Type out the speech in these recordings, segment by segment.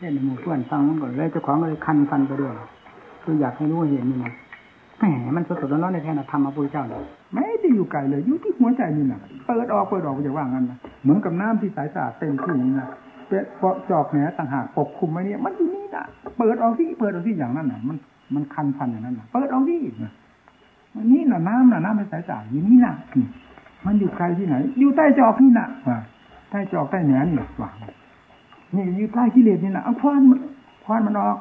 เล่นหมู่เพื่อนฟังมันก่อนเลยเจ้าของก็เลยคันฟันไปด้วยคืออยากให้รู้เห็นนี่นะแหมมันสดๆร้อนๆในแท้นะธรรมพระพุทธเจ้าเนี่ยไม่ได้อยู่ไกลเลยอยู่ที่หัวใจนี่นะเปิดออกเปิดออกจะว่างั้นนะเหมือนกับน้ำที่ใสสะอาดเต็มที่นี่นะเป็นเพราะจอกแหนต่างหากปกคลุมไว้เนี่ยมันอยู่นี่นะเปิดออกที่เปิดออกที่อย่างนั้นน่ะ มันมันคันพันอย่างนั้นน่ะเปิดออกที่นนี่น่ะน้ำน่ะน้ำไม่ใสสะอาดอยู่นี่น่ะมันอยู่ไกลที่ไหน อยู่ใต้จอกนี่น่ะใต้จอกใต้แหนนี่หว่า นี่อยู่ใต้กิเลสนี่นะเอาคว้านมันคว้านมันออก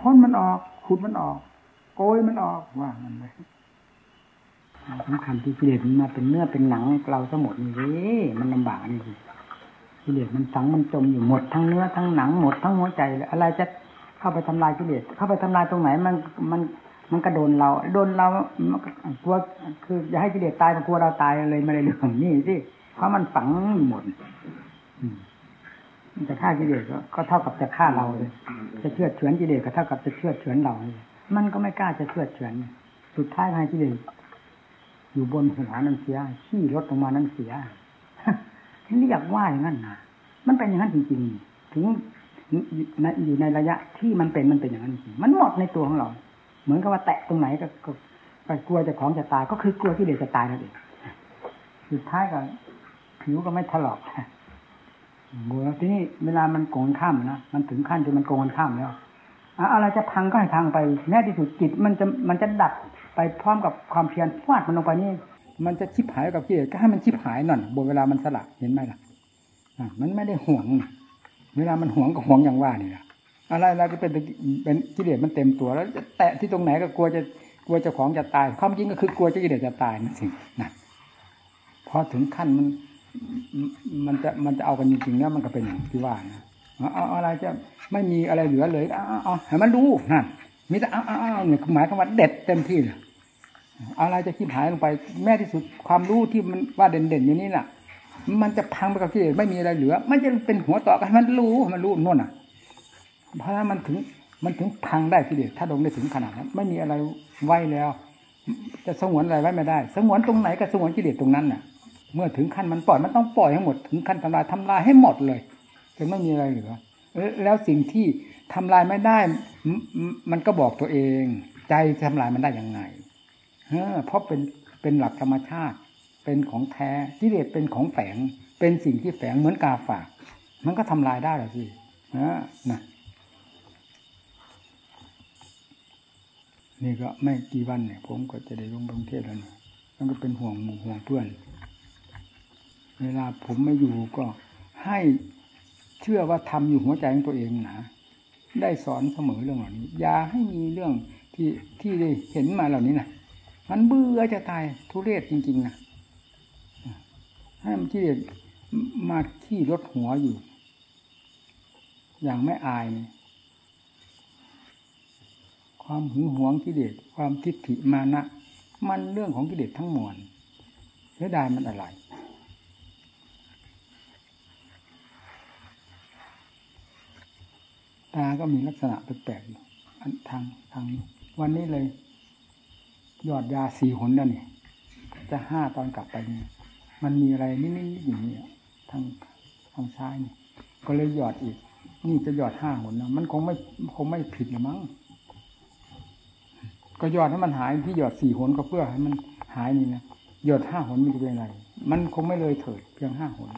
ค้นมันออกขุดมันออก โกยมันออกว่ามันเลยสำคัญที่กิเลสมันมาเป็นเนื้อเป็นหนังเราทั้งหมดนี่เว้ยมันลำบากนี่สิกิเลสมันฝังมันจมอยู่หมดทั้งเนื้อทั้งหนังหมดทั้งหัวใจเลยอะไรจะเข้าไปทำลายกิเลสเข้าไปทำลายตรงไหนมันมันมันก็โดนเรา โดนเรากลัวคืออย่าให้กิเลสตายมันกลัวเราตายเลยไม่ได้เรื่องนี่สิเพราะมันฝังหมดอืม จะฆ่ากิเลสก็ก็เท่ากับจะฆ่าเราเลยจะเชื่อดเฉือนกิเลสก็เท่ากับจะเชื่อดเฉือนเราเลยมันก็ไม่กล้าจะเชื่อดเฉือนสุดท้ายให้กิเลสอยู่บนหัวนั่นเสียขี้รถลงมานั่นเสียเรียกว่าอย่างนั้นนะมันเป็นอย่างนั้นจริงๆ ถึงในอยู่ในระยะที่มันเป็นมันเป็นอย่างนั้นจริงมันหมดในตัวของเรา เหมือนกับว่าแตะตรงไหนก็ก็ก็กลัวจะของจะตายก็คือกลัวที่เดี๋ยวจะตายนั่นเองสุดท้ายก็ผิวก็ไม่ถลอก บัวทีนี้เวลามันโกงข้ามนะมันถึงขั้นที่มันโกงข้ามแล้วอะไรจะพังก็ให้พังไปแน่ที่สุดจิตมันจะมันจะดับไปพร้อมกับความเพียรฟาดมันลงไปนี่มันจะชิบหายกับกิเลสก็ให้มันชิบหายหน่อยบนเวลามันสละเห็นไหมล่ะมันไม่ได้ห่วง เวลามันห่วงก็ห่วงอย่างว่านี่แหละอะไรอะไรก็เป็นเป็นกิเลสมันเต็มตัว แล้วจะแตะที่ตรงไหนก็กลัวจะกลัวจ้าของจะตาย ความจริงก็คือกลัวจ้ากิเลสจะตายนั่นสินะพอถึงขั้นมัน มันจะมันจะเอากันจริงๆแล้วมันก็เป็นอย่างที่ว่านะเอาอะไรจะไม่มีอะไรเหลือเลยเอาเอาให้มันรู้นั่นมีแต่เอาเอาเอาเนี่ยหมายความว่าเด็ดเต็มที่เลยอะไรจะคิดหายลงไป แม้ที่สุดความรู้ที่มันว่าเด่นๆอยู่นี่น่ะ มันจะพังไปกับที่ไม่มีอะไรเหลือไม่จะเป็นหัวต่อกันมันรู้มันรู้น่นน่ะ เพราะถ้ามันถึงมันถึงพังได้ทีเดียวถ้าลงได้ถึงขนาดนั้นไม่มีอะไรไว้แล้ว จะสงวนอะไรไว้ไม่ได้ สงวนตรงไหนก็สงวนกิเลสตรงนั้นน่ะ เมื่อถึงขั้นมันปล่อยมันต้องปล่อยให้หมดถึงขั้นทำลายทำลายให้หมดเลยจนไม่มีอะไรเหลือแล้วสิ่งที่ทำลายไม่ได้ มันก็บอกตัวเอง ใจทำลายมันได้ยังไงเพราะเป็นเป็นหลักธรรมชาติ เป็นของแท้กิเลสเป็นของแฝง เป็นสิ่งที่แฝงเหมือนกาฝาก มันก็ทำลายได้หรอสินะนะนี่ก็ไม่กี่วันเนี่ย ผมก็จะได้ลงกรุงเทพแล้วนี่มันก็เป็นห่วงหมู่ห่วงเพื่อน เวลาผมไม่อยู่ก็ให้เชื่อว่าทำอยู่หัวใจของตัวเองนะได้สอนเสมอเรื่องเหล่านี้ อย่าให้มีเรื่องที่ที่ได้เห็นมาเหล่านี้นะมันเบื่อจะตายทุเรศจริงๆนะให้มันที่มาขี้รถหัวอยู่ อย่างไม่อายนความหึงหวงกิเลสความทิฏฐิมานะ มันเรื่องของกิเลสทั้งมวลเสียดายมันอะไร ตาก็มีลักษณะแปลกๆอยู่ทางทางนี้วันนี้เลยยอดยาสี่หนแล้วเนี่ยจะห้าตอนกลับไปนี่มันมีอะไรนิดๆอย่างนี้ทางทางซ้ายนี่ก็เลยหยอดอีก นี่จะหยอดห้าหนนะมันคงไม่คงไม่ผิดหรือมั้งก็หยอดให้มันหายที่หยอดสี่หนก็เพื่อให้มันหายนี่นะหยอดห้าหนมันจะเป็นอะไร มันคงไม่เลยเถิดเพียงห้าหน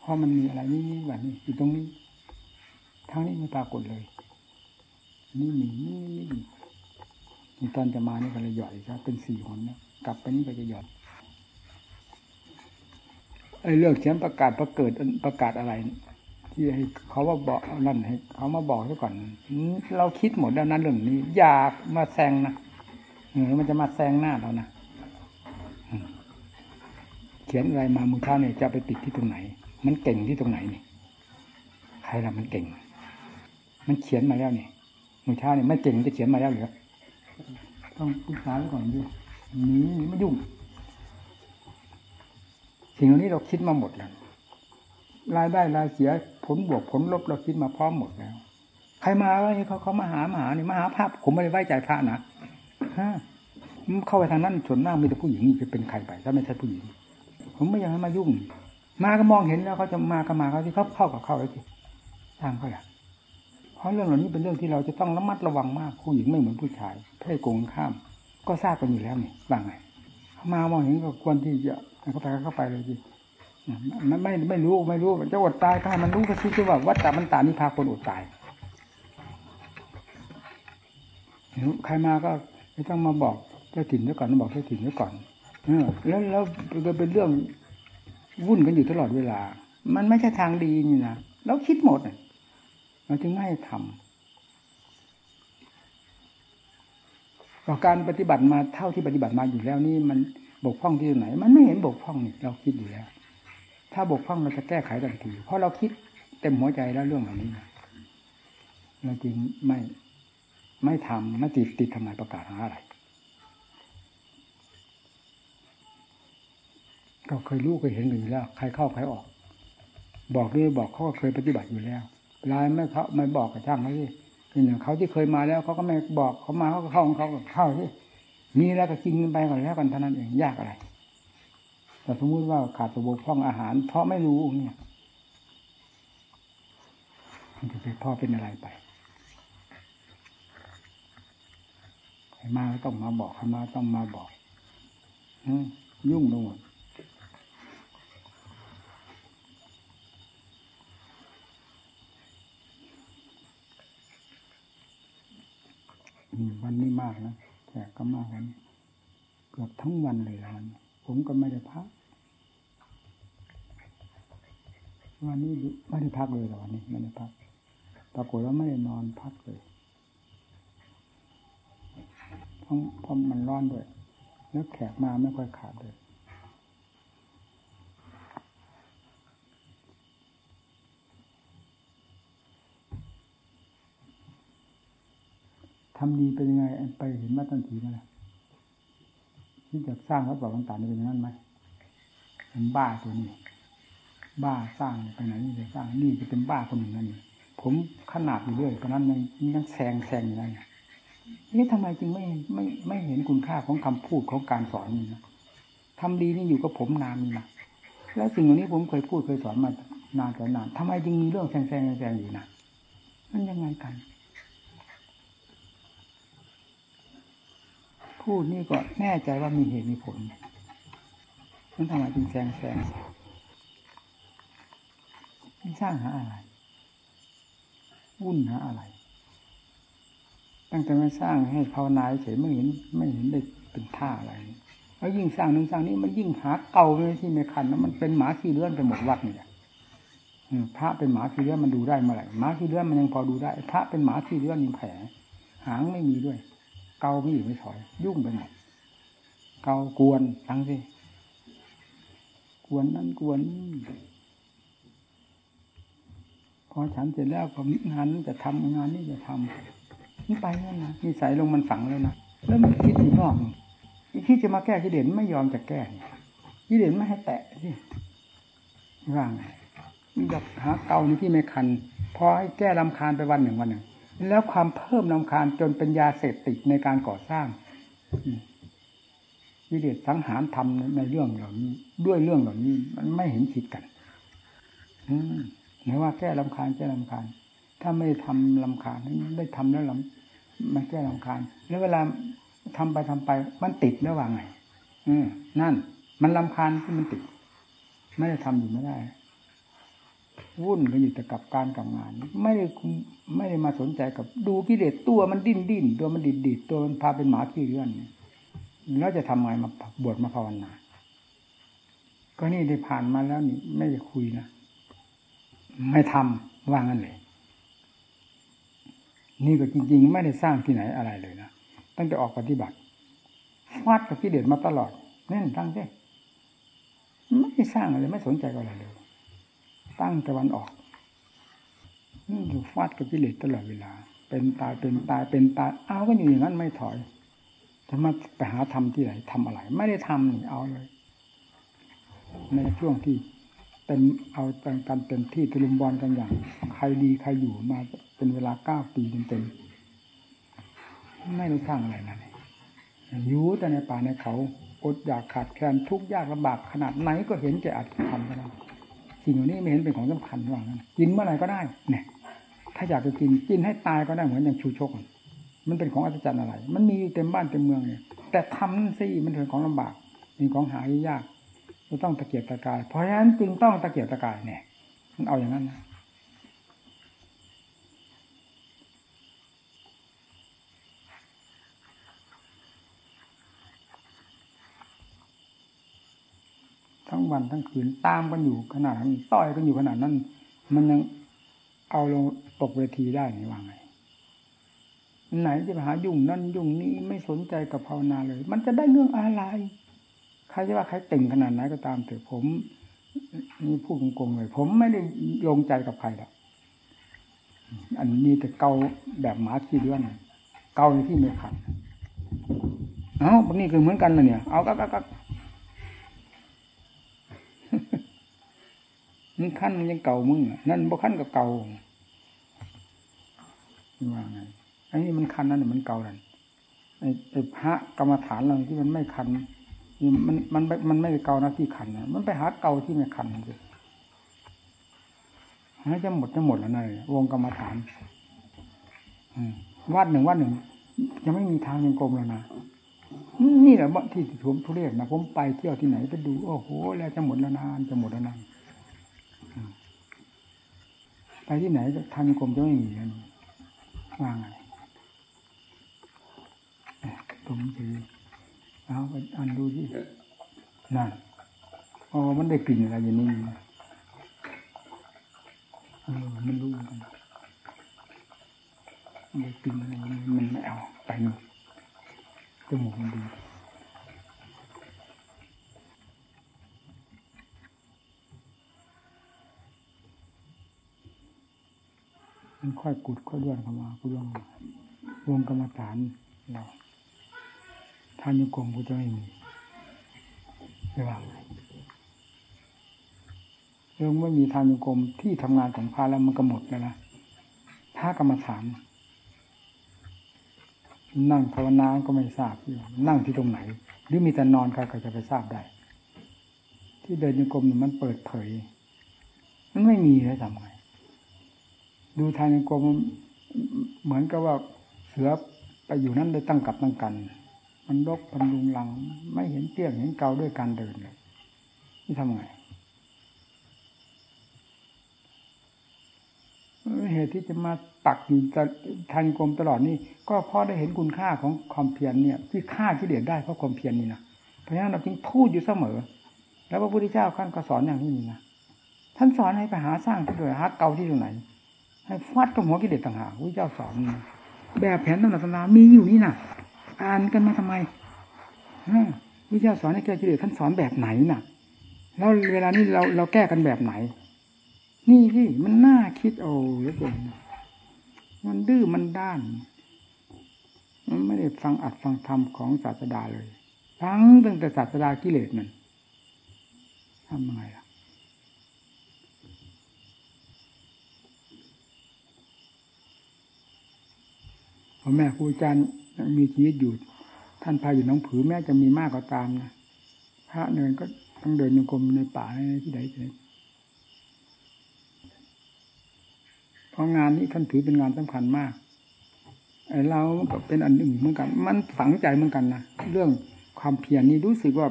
เพราะมันมีอะไรนี่นี่แบบนี้อยู่ตรงนี้ ทั้งนี้ไม่ปรากฏเลย นี่มีนี่นี่นี่ตอนจะมานี่ก็เลยหยอดอีกครับ เป็นสี่หนนะกลับไปนี่ก็จะหยอดไอ้เรื่องเขียนประกาศประเกิดประกาศอะไร ที่ให้เขาว่าบอกนั่นให้เขามาบอกซะก่อนเราคิดหมดแล้วนั้นเรื่องนี้อย่ามาแซงนะเออมันจะมาแซงหน้าเรานะเขียนอะไรมามือเช้าเนี่ยจะไปติดที่ตรงไหน มันเก่งที่ตรงไหนนี่ใครละมันเก่ง มันเขียนมาแล้วนี่มือเช้าเนี่ยไม่เก่งจะเขียนมาแล้วหรือต้องปรึกษาไว้ก่อนดูนี้ไม่ยุ่งสิ่งเหล่านี้เราคิดมาหมดแล้วรายได้รายเสียผลบวกผลลบเราคิดมาพร้อมหมดแล้ว ใครมาว่าเขาเขามาหามาหาเนี่ยมาหาภาพผมไม่ได้ไว้ใจพระนะฮะเข้าไปทางนั้นส่วนมากมีแต่ผู้หญิงนี่จะเป็นใครไป ถ้าไม่ใช่ผู้หญิง ผมไม่อยากให้มายุ่ง มาก็มองเห็นแล้วเขาจะมาก็มาเขาที่เขาเข้ากับเข้าไว้ที่ทางเขาแหละ เพราะเรื่องเหล่านี้เป็นเรื่องที่เราจะต้องระมัดระวังมากผู้หญิงไม่เหมือนผู้ชายเพศโกงข้าม ก็ทราบกันอยู่แล้วนี่บางไงมามองเห็นก็ควรที่จะเข้าไปเข้าไปเลยจีมันไม่ไม่รู้ไม่รู้จะอดตายถ้ามันรู้ก็คิดว่าวัฏฏะมันตานิพาคนอดตายใครมาก็ไม่ต้องมาบอกเจ้าถิ่นไว้ก่อนบอกเจ้าถิ่นไว้ก่อนเออแล้วแล้วเป็นเรื่องวุ่นกันอยู่ตลอดเวลา มันไม่ใช่ทางดีนี่นะเราคิดหมด เราจึงไม่ให้ทำต่อการปฏิบัติมาเท่าที่ปฏิบัติมาอยู่แล้วนี่มันบกพร่องที่ไหน มันไม่เห็นบกพร่องนี่เราคิดอยู่แล้ว ถ้าบกพร่องเราจะแก้ไขทันทีเพราะเราคิดเต็มหัวใจแล้วเรื่องเหล่านี้เราจึงไม่ไม่ทำไม่ติดติดทำไมประกาศหาอะไรก็เคยรู้เคยเห็นอยู่แล้ว ใครเข้าใครออก บอกด้วยบอกเขาก็เคยปฏิบัติอยู่แล้ว ลายไม่เขาไม่บอกกับช่างเขาที่เป็นอย่างเขาที่เคยมาแล้วเขาก็ไม่บอกเขามาเขาก็เข้าของเขาเข้าที่มีแล้วก็กินกันไปก่อนแล้วกันเท่านั้นเองยากอะไร แต่สมมุติว่าขาดตัวบกพร่องอาหาร เพราะไม่รู้เนี่ยมันจะเป็นพ่อเป็นอะไรไปใครมาก็ต้องมาบอกใครมาต้องมาบอกยุ่งไปหมด วันนี้มากนะแขกก็มากวันเกือบทั้งวันเลยวันผมก็ไม่ได้พักวันนี้ไม่ได้พักเลยหรอวันนี้ไม่ได้พักปรากฏว่าไม่ได้นอนพักเลยเพราะเพราะมันร้อนด้วย แล้วแขกมาไม่ค่อยขาดเลย ทำดีเป็นยังไง ไปเห็นมาตั้งทีมาแล้วที่จะสร้างวัดป่าต่างๆนี่เป็นอย่างนั้นไหมเป็นบ้าตัวนี้ บ้าสร้างไปไหนนี่จะสร้างนี่จะเป็นบ้าคนหนึ่งนั่นผมขนาดอยู่เรื่อยตอนนั้นยังยังแซงแซงอยู่นั่นนี่ทำไมจึงไม่ไม่ไม่เห็นคุณค่าของคำพูดของการสอนนี่นะทำดีนี่อยู่กับผมนานนี่นะแล้วสิ่งเหล่านี้ผมเคยพูดเคยสอนมานานแต่นานทำไมจึงมีเรื่องแซงแซงแซงอยู่นะมันยังไงกัน พูดนี่ก็แน่ใจว่ามีเหตุมีผลนั่นทำไมจึงแซงแซงไม่สร้างหาอะไร วุ่นหาอะไร ตั้งแต่มาสร้างให้ภาวนาเฉยไม่เห็น ไม่เห็นได้เป็นท่าอะไรแล้วยิ่งสร้างนึงสร้างนี้มันยิ่งหาเก่าเลยที่ไม่คันแล้วมันเป็นหมาขี้เลื่อนไปหมดวัดเนี่ยพระเป็นหมาขี้เลื่อนมันดูได้เมื่อไหร่หมาขี้เลื่อนมันยังพอดูได้ พระเป็นหมาขี้เลื่อนมีแผลหางไม่มีด้วย เกาไม่อยู่ไม่ถอย ยุ่งไปหมดเกากวนทั้งสิกวนนั่นกวนพอฉันเสร็จแล้วผมงานจะทำงานนี้จะทำนี่ไปนั่นนะนิสัยลงมันฝังแล้วนะแล้วมันคิดถึงนอกคิดจะมาแก้กิเลสไม่ยอมจะแก้กิเลสไม่ให้แตะสิว่างอยากหาเกาในที่ไม่คันพอให้แก้ลำคาญไปวันหนึ่งวันหนึ่ง แล้วความเพิ่มนำคาญจนเป็นยาเสพติดในการก่อสร้างวิเดชสังหารทำในเรื่องเหล่านี้ ด้วยเรื่องเหล่านี้ มันไม่เห็นผิดกันอืมไหนว่าแก้ลำคาญแก้ลำคาญ ถ้าไม่ทำลำคาญได้ทำแล้วลำมันแก้ลำคาญ แล้วเวลาทำไปทำไป มันติดแล้วว่าไง อืนั่น มันลำคาญที่มันติด ไม่ได้ทำอยู่ไม่ได้ วุ่นกันอยู่แต่กับการกับงาน ไม่ได้ไม่ได้มาสนใจกับดูกิเลสตัวมันดิ้นดิ้นตัวมันดิดดิดตัวมันพาเป็นหมาขี้เลื่อนแล้วจะทำไงมาบวชมาภาวนาก็นี่ได้ผ่านมาแล้วนี่ไม่ได้คุยนะไม่ทำว่างั้นเลย นี่ก็จริง ๆ ไม่ได้สร้างที่ไหนอะไรเลยนะตั้งแต่ออกปฏิบัติฟาดกับกิเลสมาตลอดนี่ตั้งใจไม่ได้สร้างอะไรไม่สนใจอะไรเลย ตั้งตะวันออกอยู่ฟาดกับกิเลสตลอดเวลา เป็นตายเป็นตายเป็นตายเอาก็อยู่อย่างนั้นไม่ถอยจะมาไปหาทำที่ไหนทำอะไร ไม่ได้ทำนี่เอาเลย ในช่วงที่เป็นเอาแต่งกันเต็มที่ตะลุมบอลกันอย่าง ใครดีใครอยู่มาเป็นเวลาเก้าปีเต็มๆไม่ได้สร้างอะไรนั่นอยู่แต่ในป่าในเขาอดอยากขาดแคลนทุกยากลำบากขนาดไหนก็เห็นแก่อัดทำกันแล้ว สิ่งเหล่านี้ไม่เห็นเป็นของสำคัญว่างั้นกินเมื่อไหร่ก็ได้เนี่ยถ้าอยากจะกินกินให้ตายก็ได้เหมือนอย่างชูชก มันเป็นของอัศจรรย์อะไร มันมีอยู่เต็มบ้านเต็มเมืองเนี่ยแต่ทำนั่นสิมันเป็นของลำบากเป็นของหายากจะต้องตะเกียบตะกาย เพราะฉะนั้นจึงต้องตะเกียบตะกายเนี่ยมันเอาอย่างนั้นนะ วันทั้งคืนตามกันอยู่ขนาดนั้นต่อยกันอยู่ขนาดนั้น มันยังเอาลงตกเวทีได้ไงว่าไงไหนจะไปหายุ่งนั่นยุ่งนี้ไม่สนใจกับภาวนาเลย มันจะได้เรื่องอะไรใครจะว่าใครเต่งขนาดไหนก็ตามเถอะผมนี่พูดโกงๆเลยผมไม่ได้ลงใจกับใครหรอกอันนี้แต่เกาแบบหมาขี้เลื่อนเกาที่ไม่ขัดเอ้าบางนี่คือเหมือนกันเลยเนี่ย เอาก็ก็ มึงขั้นมันยังเก่ามึงนั่นบ่ขั้นกับเก่าว่าไงไอ้นี่มันคันนั่นมันเก่านั่นไอ้ไอ้พระกรรมฐานเราที่มันไม่คันมันมันมันไม่เก่านะที่คันนะมันไปหาเก่าที่ไม่คันเลยหาจะหมดจะหมดแล้วนะวงกรรมฐานวัดหนึ่งวัดหนึ่งยังไม่มีทางยังกลมแล้วนะนี่แหละที่ผมทุเรศนะผมไปเที่ยวที่ไหนไปดูโอ้โห แล้วจะหมดแล้วนานจะหมดแล้วนาน ไปที่ไหนทางกรมจะไม่มีนว่าไงตรงนี้เอาอันดูที่นั่นอ๋อมันได้กลิ่นอะไรอย่างนี้เออมันรู้กันได้กลิ่นอะไรมันไม่เอาไปนู่นจมูกมันดี ค่อยกุดค่อยด้วนเข้ามากุดลงวงกรรมฐานเราทานยุกรมกูจะไม่มีไม่ว่าเรื่องไม่มีทานยุกรมที่ทำงานของพระแล้วมันก็หมดแล้วนะพระกรรมฐาน นั่งภาวนาก็ไม่ทราบนั่งที่ตรงไหน หรือมีแต่นอนใครก็จะไปทราบได้ ที่เดินโยกรมมันเปิดเผย มันไม่มีเลยทำไง ดูทางโกมเหมือนกับว่าเสือไปอยู่นั่นได้ตั้งกับตั้งกัน มันรกมันลุงลัง ไม่เห็นเตี้ยงเห็นเกาด้วยการเดินเลยนี่ทำไงเหตุที่จะมาตักอยู่ทางกรมตลอดนี่ก็เพราะได้เห็นคุณค่าของความเพียรเนี่ย ที่ฆ่าที่เดียดได้เพราะความเพียรนี่นะเพราะฉะนั้นเราจึงพูดอยู่เสมอ แล้วพระพุทธเจ้าท่านก็สอนอย่างนี้นี่นะท่านสอนให้ไปหาสร้างที่ด้วยหาเกาที่ตรงไหน ให้ฟัดกับหัวกิเลสต่างหากวิเจ้าสอนแบบแผนตำหนักตำรามีอยู่นี่น่ะ อ่านกันมาทำไมวิเจ้าสอนให้แก้กิเลสท่านสอนแบบไหนน่ะ แล้วเวลานี้เราเราแก้กันแบบไหน นี่ที่มันน่าคิดโอ้ยเกินมันดื้อมันด้านมันไม่ได้ฟังอัดฟังธรรมของศาสดาเลย ฟังตั้งแต่ศาสดากิเลสมันทำยังไงล่ะ พ่อแม่ครูอาจารย์มีชีวิตอยู่ ท่านพาอยู่น้องผือแม้จะมีมากก็ตามนะพระเนินก็ต้องเดินโยกรมในป่าในที่ใดที่ไหนเพราะงานนี้ท่านถือเป็นงานสำคัญมากไอ้เราก็เป็นอันหนึ่งเหมือนกัน มันฝังใจเหมือนกันนะเรื่องความเพียรนี้รู้สึกว่า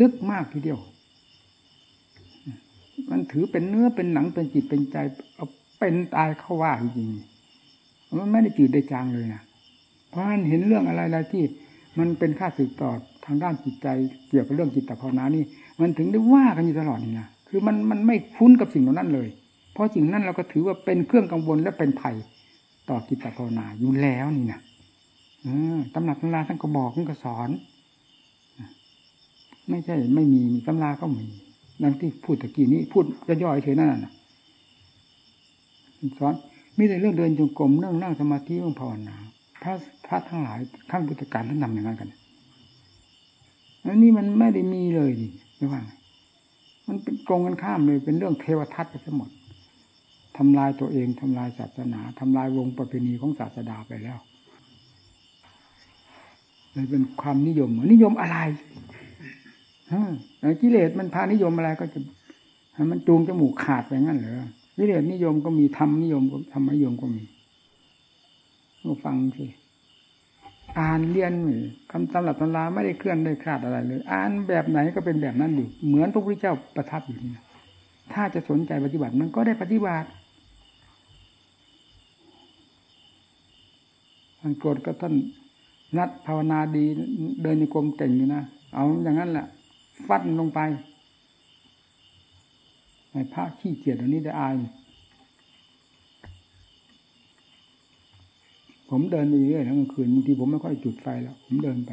ลึกมากทีเดียว มันถือเป็นเนื้อเป็นหนังเป็นจิตเป็นใจเอาเป็นตายเข้าว่าจริงๆมันไม่ได้จืดได้จางเลยนะ เพราะฉะนั้นเห็นเรื่องอะไรอะไรที่ มันเป็นค่าสืบต่อทางด้านจิตใจเกี่ยวกับเรื่องจิตตภาวนานี่ มันถึงได้ว่ากันอยู่ตลอดนี่นะคือมันมันไม่คุ้นกับสิ่งเหล่านั้นเลย เพราะสิ่งนั้นเราก็ถือว่าเป็นเครื่องกังวลและเป็นภัยต่อจิตตภาวนาอยู่แล้วนี่นะตำหนักตำราท่านก็บอกท่านก็สอนไม่ใช่ไม่มีตำราก็มีดังที่พูดตะกี้นี้พูดย่อยๆเฉยนั่นน่ะสอนมีแต่เรื่องเดินจงกรมเรื่องนั่งสมาธิเรื่องภาวนาพระ พระทั้งหลายขั้นพุทธการท่านนำอย่างนั้นกันอันนี้มันไม่ได้มีเลยดิไม่ว่ามันเป็นกงกันข้ามเลยเป็นเรื่องเทวทัตไปทั้งหมดทำลายตัวเองทำลายศาสนาทำลายวงประเพณีของศาสดาไปแล้วเลยเป็นความนิยมนิยมอะไรฮะกิเลสมันพานิยมอะไรก็จะมันจูงจมูกขาดไปงั้นเหรอวิเลศนิยมก็มีธรรมนิยมก็ธรรมนิยมก็มีมาฟังสิ อ่านเรียนคำตำรับตำราไม่ได้เคลื่อนได้คลาดอะไรเลยอ่านแบบไหนก็เป็นแบบนั้นอยู่เหมือนพระพุทธเจ้าประทับอยู่นี่นะถ้าจะสนใจปฏิบัติมันก็ได้ปฏิบัติท่านโกรธก็ท่านนัดภาวนาดีเดินในกรมเก่งอยู่นะเอาอย่างนั้นแหละฟัดลงไปในพระขี้เกียจอันนี้ได้อาย ผมเดินไปเรื่อยทั้งคืนบางทีผมไม่ค่อยจุดไฟแล้ว ผมเดินไป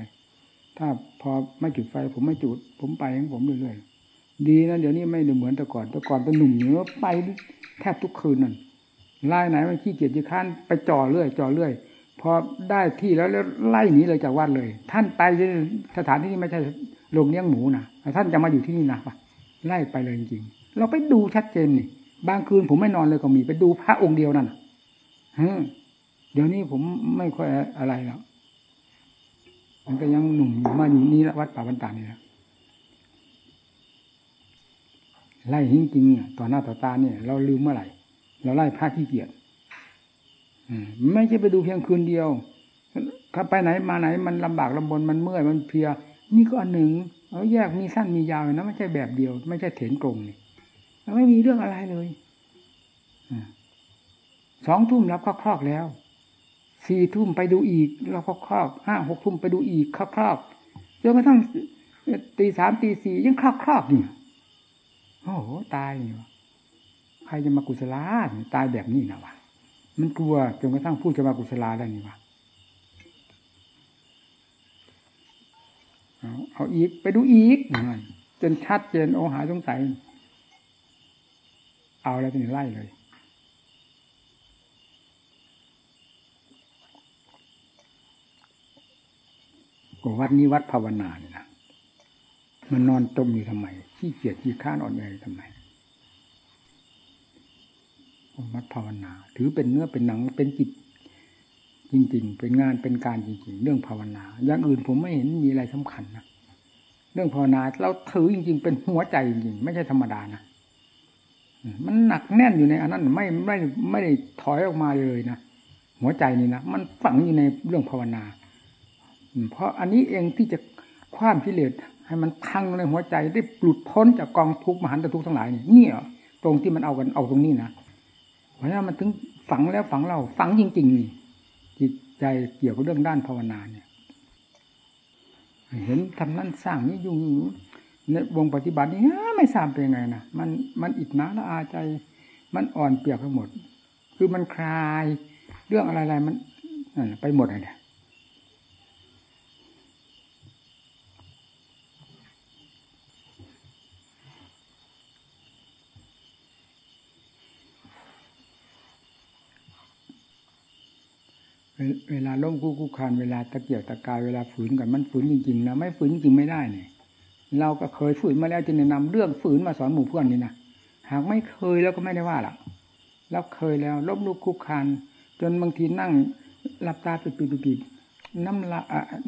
ถ้าพอไม่จุดไฟ ผมไม่จุด ผมไปของผมเรื่อยๆดีนะเดี๋ยวนี้ไม่เหมือนแต่ก่อนแต่ก่อนเป็นหนุ่มเนื้อไปแทบทุกคืนนั่นไล่ไหนมันขี้เกียจจะค้านไปจ่อเรื่อยจ่อเรื่อยพอได้ที่แล้วแล้วไล่หนีเลยจากวัดเลย ท่านไปสถานที่นี้ไม่ใช่โรงเลี้ยงหมูนะท่านจะมาอยู่ที่นี่นะไล่ไปเลยจริงๆเราไปดูชัดเจนนี่บางคืนผมไม่นอนเลยก็มีไปดูพระองค์เดียวนั่นฮึ เดี๋ยวนี้ผมไม่ค่อยอะไรแล้วมันก็ยังหนุ่มอยู่มาอยู่นี่ละวัดป่าบันตานี่ละไล่จริงๆต่อหน้าต่อตาเนี่ย เราลืมเมื่อไหร่ เราไล่พระที่เกียรติไม่ใช่ไปดูเพียงคืนเดียวถ้าไปไหนมาไหนมันลำบากลำบนมันเมื่อยมันเพีย นี่ก็อันหนึ่งเอาแยกมีสั้นมียาวนะไม่ใช่แบบเดียว ไม่ใช่เถนกรงนี่ไม่มีเรื่องอะไรเลยสองทุ่มรับข้าครอกแล้ว สี่ทุ่มไปดูอีก เราก็ครอบห้าหกทุ่มไปดูอีกครอบครอบจนกระทั่งตีสามตีสี่ยังครอบครอบเนี่ยโอ้โหตายเนี่ยใครจะมากุศลาตายแบบนี้นะวะมันกลัวจนกระทั่งพูดจะมากุศลาได้นี่วะเอาเอาอีกไปดูอีกจนชัดเจนโอหาสงสัย เอาแล้วเป็นไล่เลย วัดนี้วัดภาวนาเนี่ยนะมันนอนจมอยู่ทำไมขี้เกียจขี้ข้านอ่อนแอทำไมวัดภาวนา ถือเป็นเนื้อเป็นหนังเป็นจิตจริง ๆ เป็นงานเป็นการจริง ๆ เรื่องภาวนาอย่างอื่นผมไม่เห็นมีอะไรสำคัญนะเรื่องภาวนาเราถือจริง ๆ เป็นหัวใจจริงๆไม่ใช่ธรรมดานะมันหนักแน่นอยู่ในอันนั้นไม่ไม่ไม่ได้ถอยออกมาเลยนะหัวใจนี่นะมันฝังอยู่ในเรื่องภาวนา เพราะอันนี้เองที่จะคว้ามกิเลสให้มันพังในหัวใจได้ปลุดพ้นจากกองทุกข์มหันตทุกข์ทั้งหลายนี่เนี่ยตรงที่มันเอากันเอาตรงนี้นะเพราะฉะนั้นมันถึงฝังแล้วฝังเราฝังจริงๆนี่จิตใจเกี่ยวกับเรื่องด้านภาวนาเนี่ย เห็นทำนั่นสร้างนี้ยุ่งในวงปฏิบัตินี่ไม่ทราบเป็นยังไงนะมันมันอิดนาละอาใจ มันอ่อนเปียกไปหมด คือมันคลาย เรื่องอะไรๆมันไปหมดเลย เวลาล้มคู่คู่คานเวลาตะเกียกตะกายเวลาฝืนกันมันฝืนจริงๆนะไม่ฝืนจริงไม่ได้เนี่ยเราก็เคยฝืนมาแล้วจึงแนะนำเรื่องฝืนมาสอนหมู่เพื่อนนี่นะหากไม่เคยแล้วก็ไม่ได้ว่าหรอกแล้วเคยแล้วล้มลุกคุกคานจนบางทีนั่งหลับตาปิดปิดปิดน้ำละ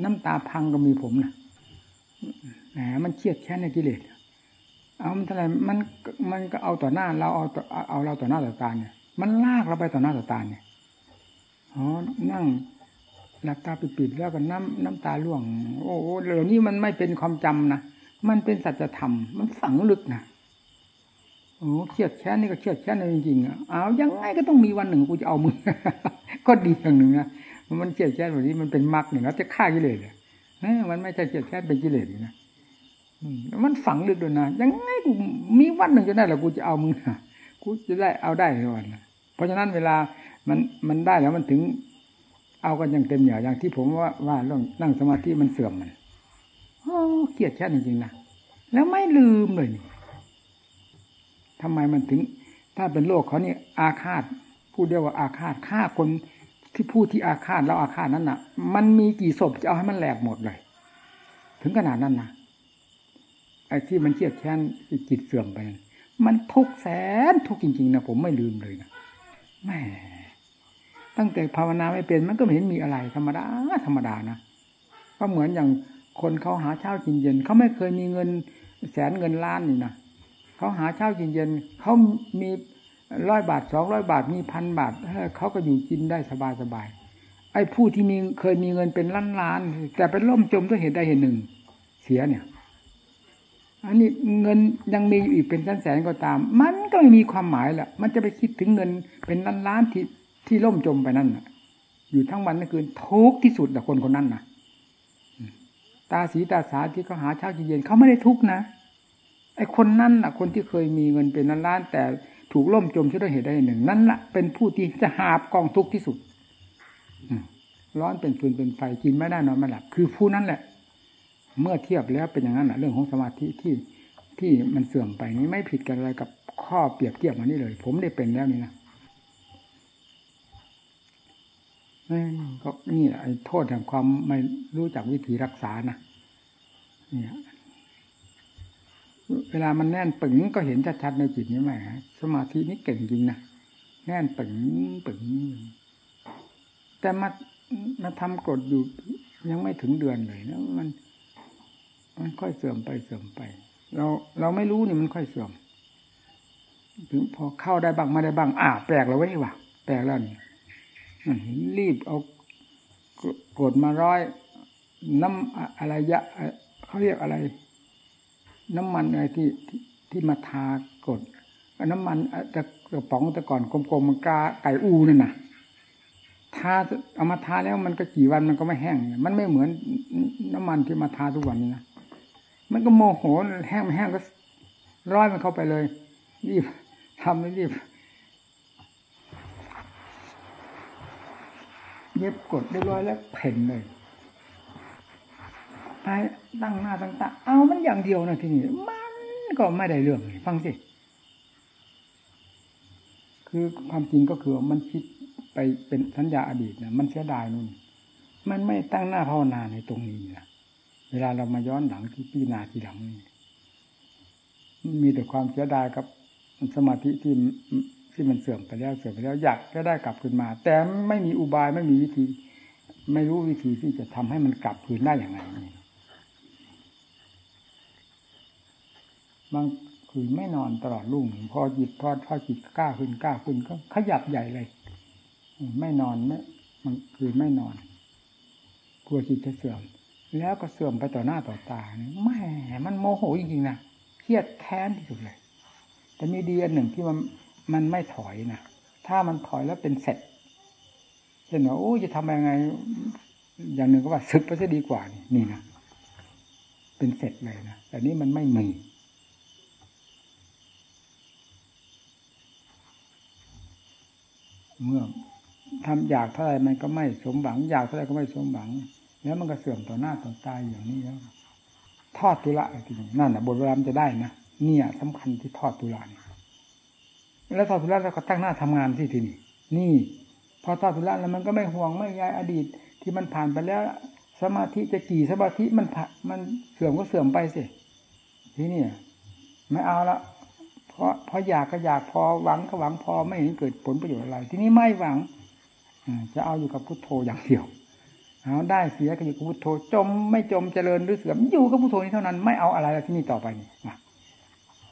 น้ำตาพังก็มีผมนะแหมมันเครียดแค่ในกิเลสเอามันเท่าไรมันมันก็เอาต่อหน้าเราเอาเอาเราต่อหน้าต่อตาเนี่ย มันลากเราไปต่อหน้าต่อตาเนี่ย อ๋อนั่งหลับตาปิดๆแล้วก็น้ำน้ำตาล่วง โอ้โหเหล่านี้มันไม่เป็นความจำนะมันเป็นสัจธรรม มันฝังลึกนะโอ้เครียดแค้นนี่ก็เครียดแค้นจริงๆอะเอายังไงก็ต้องมีวันหนึ่งกูจะเอามึงก็ดีอย่างหนึ่งนะมันเครียดแค้นแบบนี้มันเป็นมรรคเนี่ยนะจะฆ่ากิเลสเลยมันไม่ใช่เครียดแค้นเป็นกิเลสนะมันฝังลึกด้วยนะยังไงกูมีวันหนึ่งจะได้หรอกูจะเอามึงกูจะได้เอาได้ทุกวันเพราะฉะนั้นเวลา มันมันได้แล้วมันถึง เอากันอย่างเต็มเหนี่ยวอย่างที่ผมว่าว่าเรื่องนั่งสมาธิมันเสื่อมมันโอ้เกียดแค่จริงๆนะแล้วไม่ลืมเลยทำไมมันถึง ถ้าเป็นโลกเขานี่อาฆาตพูดเรียกว่าอาฆาตฆ่าคนที่พูดที่อาฆาตแล้วอาฆาตนั้นน่ะ มันมีกี่ศพจะเอาให้มันแหลกหมดเลย ถึงขนาดนั้นนะไอ้ที่มันเครียดแค้นจิตเสื่อมไป มันทุกแสนทุกจริงๆนะผมไม่ลืมเลยนะแม่ ตั้งแต่ภาวนาไม่เป็นมันก็เห็นมีอะไรธรรมดาธรรมดานะก็เหมือนอย่างคนเขาหาเช้ากินเย็นเขาไม่เคยมีเงินแสนเงินล้านนี่นะเขาหาเช้ากินเย็นเขามีร้อยบาทสองร้อยบาทมีพันบาทเขาก็อยู่กินได้สบายสบายไอ้ผู้ที่มีเคยมีเงินเป็นล้านล้านแต่เป็นล่มจมด้วยเหตุใดเหตุหนึ่ง เสียเนี่ย อันนี้เงินยังมีอยู่อีกเป็นแสนแสนก็ตาม มันก็ไม่มีความหมายแหละมันจะไปคิดถึงเงินเป็นล้านล้านที่ ที่ล่มจมไปนั่นอยู่ทั้งวันทั้งคืนทุกที่สุดแต่คนคนนั้นนะตาสีตาสาที่เขาหาเช้าเย็นเขาไม่ได้ทุกนะไอ้คนนั้นน่ะ คนที่เคยมีเงินเป็นล้านแต่ถูกล่มจมด้วยเหตุใดหนึ่ง นั่นแหละเป็นผู้ที่จะหาบกองทุกที่สุดร้อนเป็นฟืนเป็นไฟกินไม่ได้นอนไม่หลับ คือผู้นั้นแหละ เมื่อเทียบแล้วเป็นอย่างนั้นแหละเรื่องของสมาธิที่ที่มันเสื่อมไปนี้ไม่ผิดกันอะไรกับข้อเปรียบเทียบมานี่เลย ผมได้เป็นแล้วนี่นะ ก็นี่ไอ้โทษแห่งความไม่รู้จักวิธีรักษานะเนี่ยเวลามันแน่นปึงก็เห็นชัดๆในจิตนี้ไหมสมาธินี่เก่งจริงนะแน่นปึงปึงแต่มามาทำกฎอยู่ยังไม่ถึงเดือนเลยนะมัน มันค่อยเสื่อมไปเสื่อมไป เราเราไม่รู้นี่มันค่อยเสื่อม ถึงพอเข้าได้บ้างไม่ได้บ้าง อ่าแปลกแล้วเว้ยว่ะแปลกแล้วนี่ รีบเอากดมาร้อย น้ำอะไรยะเขาเรียกอะไร น้ำมันอะไรที่ที่มาทากดน้ำมันแต่กระป๋องแต่ก่อนกลมๆมันกาไก่อูนั่นน่ะทาเอามาทาแล้วมันก็กี่วันมันก็ไม่แห้ง มันไม่เหมือนน้ำมันที่มาทาทุกวันนี้นะมันก็โมโหแห้งไม่แห้งก็ร้อยมันเข้าไปเลย รีบทำรีบ เย็บกดเรียบร้อยแล้วเพ่นเลยไปตั้งหน้าตั้งตาเอามันอย่างเดียวนะที่นี่มันก็ไม่ได้เรื่องฟังสิคือความจริงก็คือมันคิดไปเป็นสัญญาอดีตนะมันเสียดายนู่นมันไม่ตั้งหน้าภาวนาในตรงนี้นะเวลาเรามาย้อนหลังที่พิจารณาทีหลังนี่มีแต่ความเสียดายกับสมาธิที่ ที่มันเสื่อมไปแล้วเสื่อมไปแล้วอยากจะได้กลับคืนมา แต่ไม่มีอุบายไม่มีวิธี ไม่รู้วิธีที่จะทำให้มันกลับคืนได้อย่างไรบางคืนไม่นอนตลอดรุ่งพอจิตพอพอจิตกล้าขึ้นกล้าขึ้นก็ขยับใหญ่เลย ไม่นอนไม่มันคือไม่นอนกลัวจิตจะเสื่อม แล้วก็เสื่อมไปต่อหน้าต่อตาแม่มันโมโหจริงๆนะเครียดแค้นที่สุดเลย แต่มีดีอันหนึ่งที่มัน มันไม่ถอยนะถ้ามันถอยแล้วเป็นเสร็จเช่นว่าโอ้จะทำยังไง อย่างหนึ่งก็ว่าศึกไปจะดีกว่านี่นี่นะเป็นเสร็จเลยนะแต่นี้มันไม่มีเมื่อทำอยากเท่าไรมันก็ไม่สมหวัง อยากเท่าไรก็ไม่สมหวัง แล้วมันก็เสื่อมต่อหน้าต่อตาอย่างนี้แล้วทอดตุละทีนี้นั่นแหะบทเวลามันจะได้นะเนี่ยสำคัญที่ทอดตุละนี่ แล้วทอดตุละแล้วก็ตั้งหน้าทำงานที่ทีนี้นี่พอทอดตุละแล้วมันก็ไม่ห่วงไม่ยายอดีต ที่มันผ่านไปแล้ว สมาธิจะกี่สมาธิมันมันเสื่อมก็เสื่อมไปสิทีนี้ไม่เอาละเพราะพออยากก็อยากพอหวังก็หวังพอไม่เห็นเกิดผลประโยชน์อะไร ทีนี้ไม่หวังจะเอาอยู่กับพุทโธอย่างเดียวเอาได้เสียก็อยู่กับพุทโธจมไม่จมเจริญหรือเสื่อมอยู่กับพุทโธนี้เท่านั้นไม่เอาอะไรที่นี่ต่อไปนี่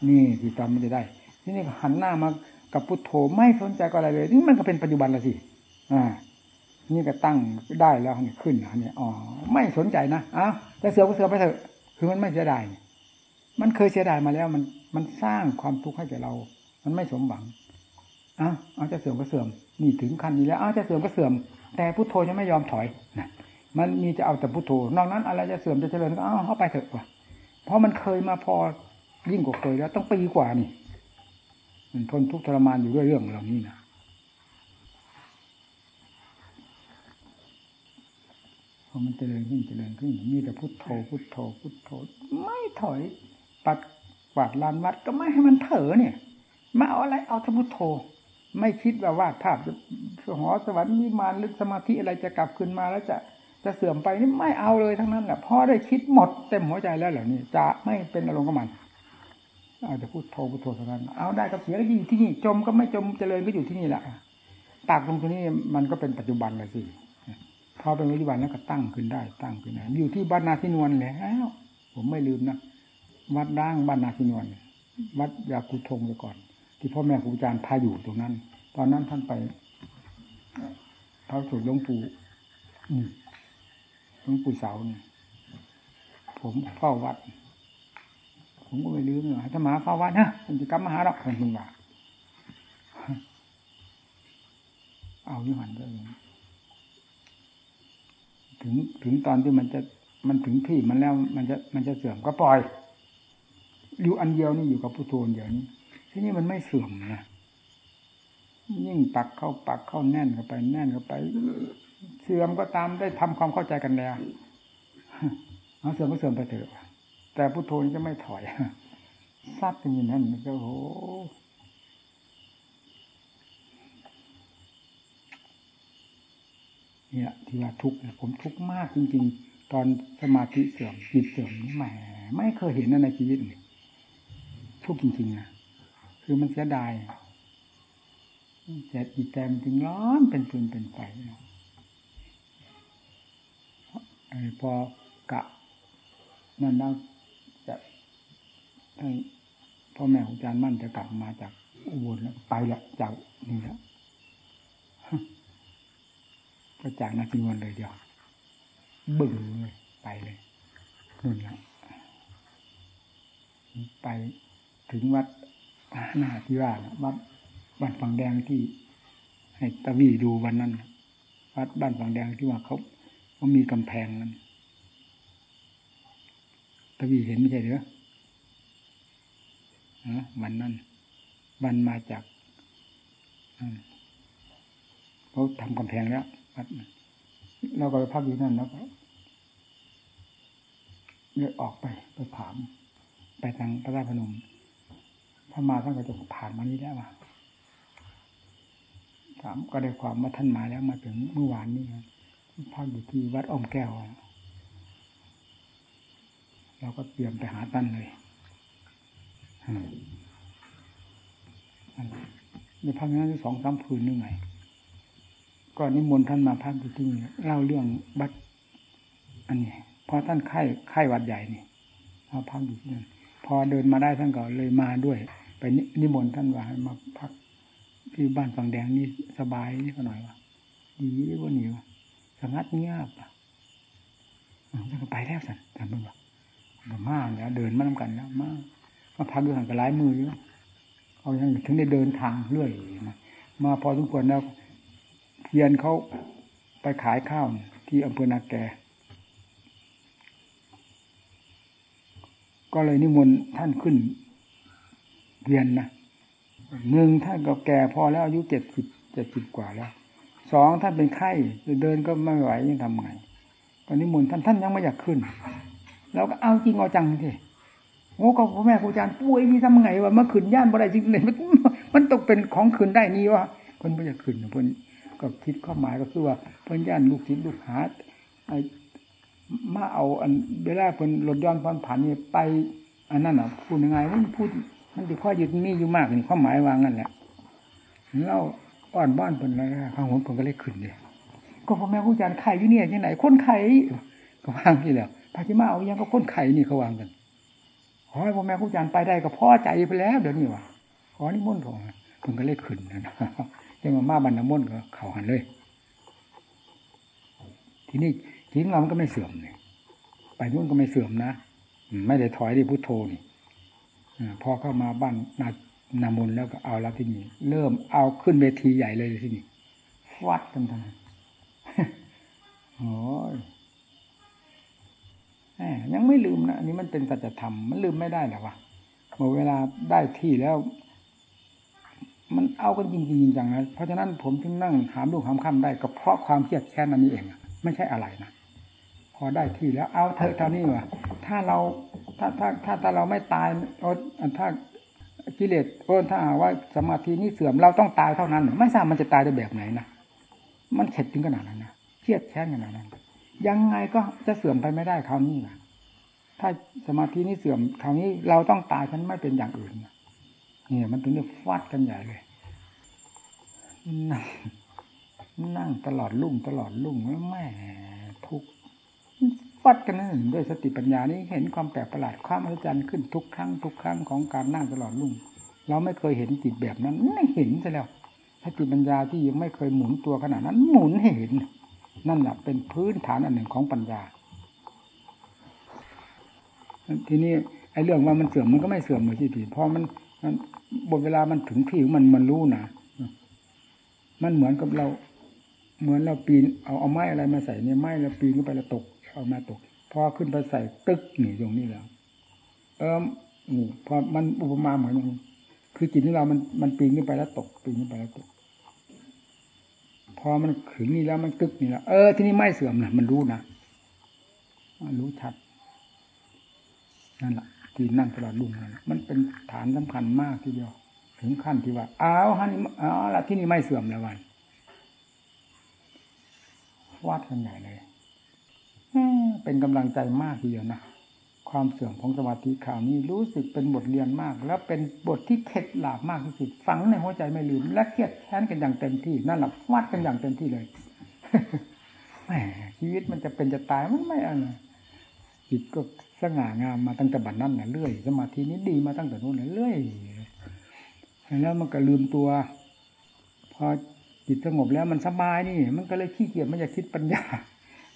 นี่ที่ตอนมันจะได้ ที่นี่หันหน้ามา กับพุทโธไม่สนใจก็อะไรเลยนี่มันก็เป็นปัจจุบันละสิอ่า นี่ก็ตั้งได้แล้วนี่ขึ้นเนี่ยอ๋อไม่สนใจนะอ้าวแต่เสือก็เสือไปเถอะคือมันไม่เสียดายมันเคยเสียดายมาแล้ว มันมันสร้างความทุกข์ให้แก่เรา มันไม่สมหวังอ้าวเอาจะเสื่อมก็เสื่อม นี่ถึงขั้นนี้แล้วอ้าวจะเสื่อมก็เสื่อม แต่พุทโธจะไม่ยอมถอยนะมันมีจะเอาแต่พุทโธ นอกนั้นอะไรจะเสื่อมจะเจริญก็เอาเข้าไปเถอะว่ะเพราะมันเคยมาพอยิ่งกว่าเคยแล้วต้องปีกว่านี่ มันทนทุกข์ทรมานอยู่ด้วยเรื่องเหล่านี้นะพอมันเจริญขึ้นเจริญขึ้น มีแต่พุทโธพุทโธพุทโธไม่ถอย ปัดกวาดลานวัดก็ไม่ให้มันเถอเนี่ย มาเอาอะไรเอาพุทโธ ไม่คิดว่าวาดภาพหอสวรรค์มีมารลึกสมาธิอะไรจะกลับคืนมาแล้วจะจะเสื่อมไปนี่ไม่เอาเลยทั้งนั้นแหละพอได้คิดหมดเต็มหัวใจแล้วเหล่านี้จะไม่เป็นอารมณ์กับมัน เอาจะพูดโทพุทโธเท่านั้น เอาได้ก็เสียก็ยู่ที่นี่ จมก็ไม่จมเจริญก็อยู่ที่นี่แหละตากลงตรงนี้มันก็เป็นปัจจุบันเลยสิพอเป็นปัจจุบันแล้วก็ตั้งขึ้นได้ ตั้งขึ้นได้อยู่ที่บ้านนาทินวลแล้ว ผมไม่ลืมนะวัดด่างบ้านนาทินวลวัดยาคุทงไปก่อน ที่พ่อแม่ครูอาจารย์พาอยู่ตรงนั้น ตอนนั้นท่านไปพระสุดหลวงปู่หลวงปู่เสาเนี่ยผมเฝ้าวัด ผมก็ไม่ลืมเลยถ้ามาเฝ้าวัดนะผมจะกลับมาหาเราคนมึงว่าเอาอยู่หันก็เลยถึงถึงตอนที่มันจะมันถึงที่มันแล้วมันจะมันจะเสื่อมก็ปล่อยอยู่อันเดียวนี่อยู่กับพุทโธเดียวนี้ที่นี่มันไม่เสื่อมนะยิ่งปักเข้าปักเข้าแน่นเข้าไป แน่นเข้าไป เสื่อมก็ตามได้ทำความเข้าใจกันแล้วเอาเสื่อมก็เสื่อมไปเถอะ แต่พุทโธนี่จะไม่ถอยซัดอย่างนั้นก็โหเนี่ยที่ว่าทุกข์ผมทุกข์มากจริง ๆ ตอนสมาธิเสื่อมจิตเสื่อมนี่แหมไม่เคยเห็นในชีวิตเลยทุกข์จริงๆนะคือมันเสียดายแต่จิตใจมันจึงร้อนเป็นปืนเป็นไฟพอกะนั่นเราจะให้ พ่อแม่ของอาจารย์มั่นจะกลับมาจากอุบลแล้วไปละจากนี่ล้วก็จากนาทีวันเลยเดียวบึ้งเลยไปเลยนู่นล้วไปถึงวัดหน้าที่ว่าวัดบ้านฝังแดงที่ ให้ตะวีดูวันนั้นวัดบ้านฝังแดงที่ว่าเขาเขามีกำแพงนั้นตะวีเห็นไม่ใช่เหรอ วันนั้น วันมาจากเขาทำกำแพงแล้ววัดเราก็ไปพักอยู่นั่นแล้วก็เลยออกไปไปถาม ไปทางพระราชพนมถ้ามาท่านก็จะผ่านมานี้แล้วว่าถามก็ได้ความว่าท่านมาแล้วมาถึงเมื่อวานนี้พักอยู่ที่วัดอ้อมแก้ว เราก็เตรียมไปหาท่านเลย ในพักนั้นสองสามคืนนึงไงก็นิมนต์ท่านมาพักอยู่ที่นี่เล่าเรื่องบัดอันนี้พอท่านไข้ไข้วัดใหญ่นี่มาพักอยู่ที่นั่นพอเดินมาได้ท่านก็เลยมาด้วย ไปนิมนต์ท่านว่าให้มาพักที่บ้านฝั่งแดงนี่สบายนี่ก็หน่อยวะดีว่านี่วสงัดเงียบอะท่านก็ไปแล้วสันท่านบอกว่ามาแล้วเดินมาทำกันแล้วมา มาพักอยู่ห่างกับหลายมืออยู่เขายังถึงได้เดินทางเรื่อยนะมาพอสมควรแล้วเพียนเขาไปขายข้าวที่อำเภอนาแก ก็เลยนิมนต์ท่านขึ้นเพียนนะหนึ่งท่านก็แก่พอแล้วอายุเจ็ดสิบเจ็ดสิบกว่าแล้วสองท่านเป็นไข้เดินก็ไม่ไหวยังทำไงก็นิมนต์ท่านท่านยังไม่อยากขึ้นเราก็เอาจริงเอาจังที โอ้ก็พ่อแม่ครูอาจารย์ป่วยนี่ทำไงวะเมื่อคืนย่านบ่ได้จริงเลยมันมันตกเป็นของคืนได้นี่วะคนไม่อยากขึ้นเพิ่นก็คิดข้อหมายก็คือว่าเพิ่นย่านลูกศิษย์ลูกหาไอ้มาเอาอันเวลาเพิ่นลดย้อนพันผันนี่ไป อันนั้นอะพูดยังไงมันพูด มันจะข้อยึดมีอยู่มากนี่ข้อหมายวางนั่นแหละเล่าอ่อนบ้านเพิ่นอะไรข้างหัวเพิ่นก็เลยขึ้นเลยก็พ่อแม่ครูอาจารย์ไข่อยู่เนี่ยที่ไหนคนไข่ก็วางที่แล้วพาชิมาเอายังก็คนไข่นี่เขาวางกัน ขอให้พ่อแม่ครูอาจารย์ไปได้ก็พอใจไปแล้ว เดี๋ยวนี้วะขอนิมนต์ผมเพิ่นก็เลยขึ้นนะยังมามาบรรณมนต์ก็เข่าหันเลย ทีนี้ทีนี้เรามันก็ไม่เสื่อมเลยไปนู่นก็ไม่เสื่อมนะไม่ได้ถอยที่พุทโธนี่พอเข้ามาบ้านนานามนแล้วก็เอาแล้วที่นี่เริ่มเอาขึ้นเวทีใหญ่เลยที่นี่ฟัดกันทั้งโอ้ย ยังไม่ลืมนะอันนี้มันเป็นสัจธรรมมันลืมไม่ได้หรอวะเมื่อเวลาได้ที่แล้ว มันเอากันจริงๆจังนะเพราะฉะนั้นผมถึงนั่งหามลูกหามค่ำได้ก็เพราะความเครียดแค้นนั้นนี้เองไม่ใช่อะไรนะพอได้ที่แล้ว เอาเถอะเท่านี้วะถ้าเราถ้าถ้าถ้าถ้าเราไม่ตายโอ้ถ้ากิเลสโอ้ถ้าว่าสมาธินี้เสื่อมเราต้องตายเท่านั้น ไม่ทราบมันจะตายได้แบบไหนนะมันเข็ดถึงขนาดนั้นนะเครียดแค้นขนาดนั้น ยังไงก็จะเสื่อมไปไม่ได้คราวนี้นะถ้าสมาธินี้เสื่อมคราวนี้เราต้องตายฉันไม่เป็นอย่างอื่นเนี่ยมันถึงได้ฟาดกันใหญ่เลยนั่งนั่งตลอดลุ่งตลอดลุ่งแล้วแม่ทุกฟัดกันนั่นด้วยสติปัญญานี้เห็นความแปลกประหลาดความอัศจรรย์ขึ้นทุกครั้งทุกครั้งของการนั่งตลอดลุ่งเราไม่เคยเห็นจิตแบบนั้นไม่เห็นซะแล้วถ้าจิปัญญาที่ยังไม่เคยหมุนตัวขนาดนั้น หมุนให้เห็น นั่นแหละเป็นพื้นฐานอันหนึ่งของปัญญา ทีนี้ไอ้เรื่องว่ามันเสื่อมมันก็ไม่เสื่อมเลยที่ทีเพราะมันมันบนเวลามันถึงที่มันมันรู้นะมันเหมือนกับเรา เหมือนเราปีนเอาเอาไม้อะไรมาใส่เนี่ยไม้เราปีนขึ้นไปแล้วตก เอามาตก พอขึ้นไปใส่ตึกหนีตรงนี้แล้ว เออนี่พอมันอุปมาเหมือนอย่างนี้คือจิตที่เรามันมันปีนขึ้นไปแล้วตกปีนขึ้นไปแล้วตก พอมันขึงนี่แล้วมันกึกนี่แล้วเออที่นี่ไม่เสื่อมนะมันรู้นะมันรู้ชัดนั่นแหละที่นั่งตลอดรุ่งนั่นมันเป็นฐานสำคัญมากทีเดียว ถึงขั้นที่ว่าอ้าวฮันนี่อ้าวละที่นี่ไม่เสื่อมแล้ววันวาดกันใหญ่เลยเป็นกำลังใจมากทีเดียวนะ ความเสื่อมของสมาธิข่าวนี้รู้สึกเป็นบทเรียนมาก แล้วเป็นบทที่เข็ดหลาบมากที่สุดฝังในหัวใจไม่ลืม และเครียดแค้นกันอย่างเต็มที่นั่นแหละวาดกันอย่างเต็มที่เลยแหมชีวิตมันจะเป็นจะตายมันไม่อะไรจิตก็สง่างามมาตั้งแต่บัดนั้นนะเรื่อยสมาธินี้ดีมาตั้งแต่นู้นนะเรื่อยแล้วมันก็ลืมตัว พอจิตสงบแล้วมันสบายนี่ มันก็เลยขี้เกียจมันอยากคิดปัญญา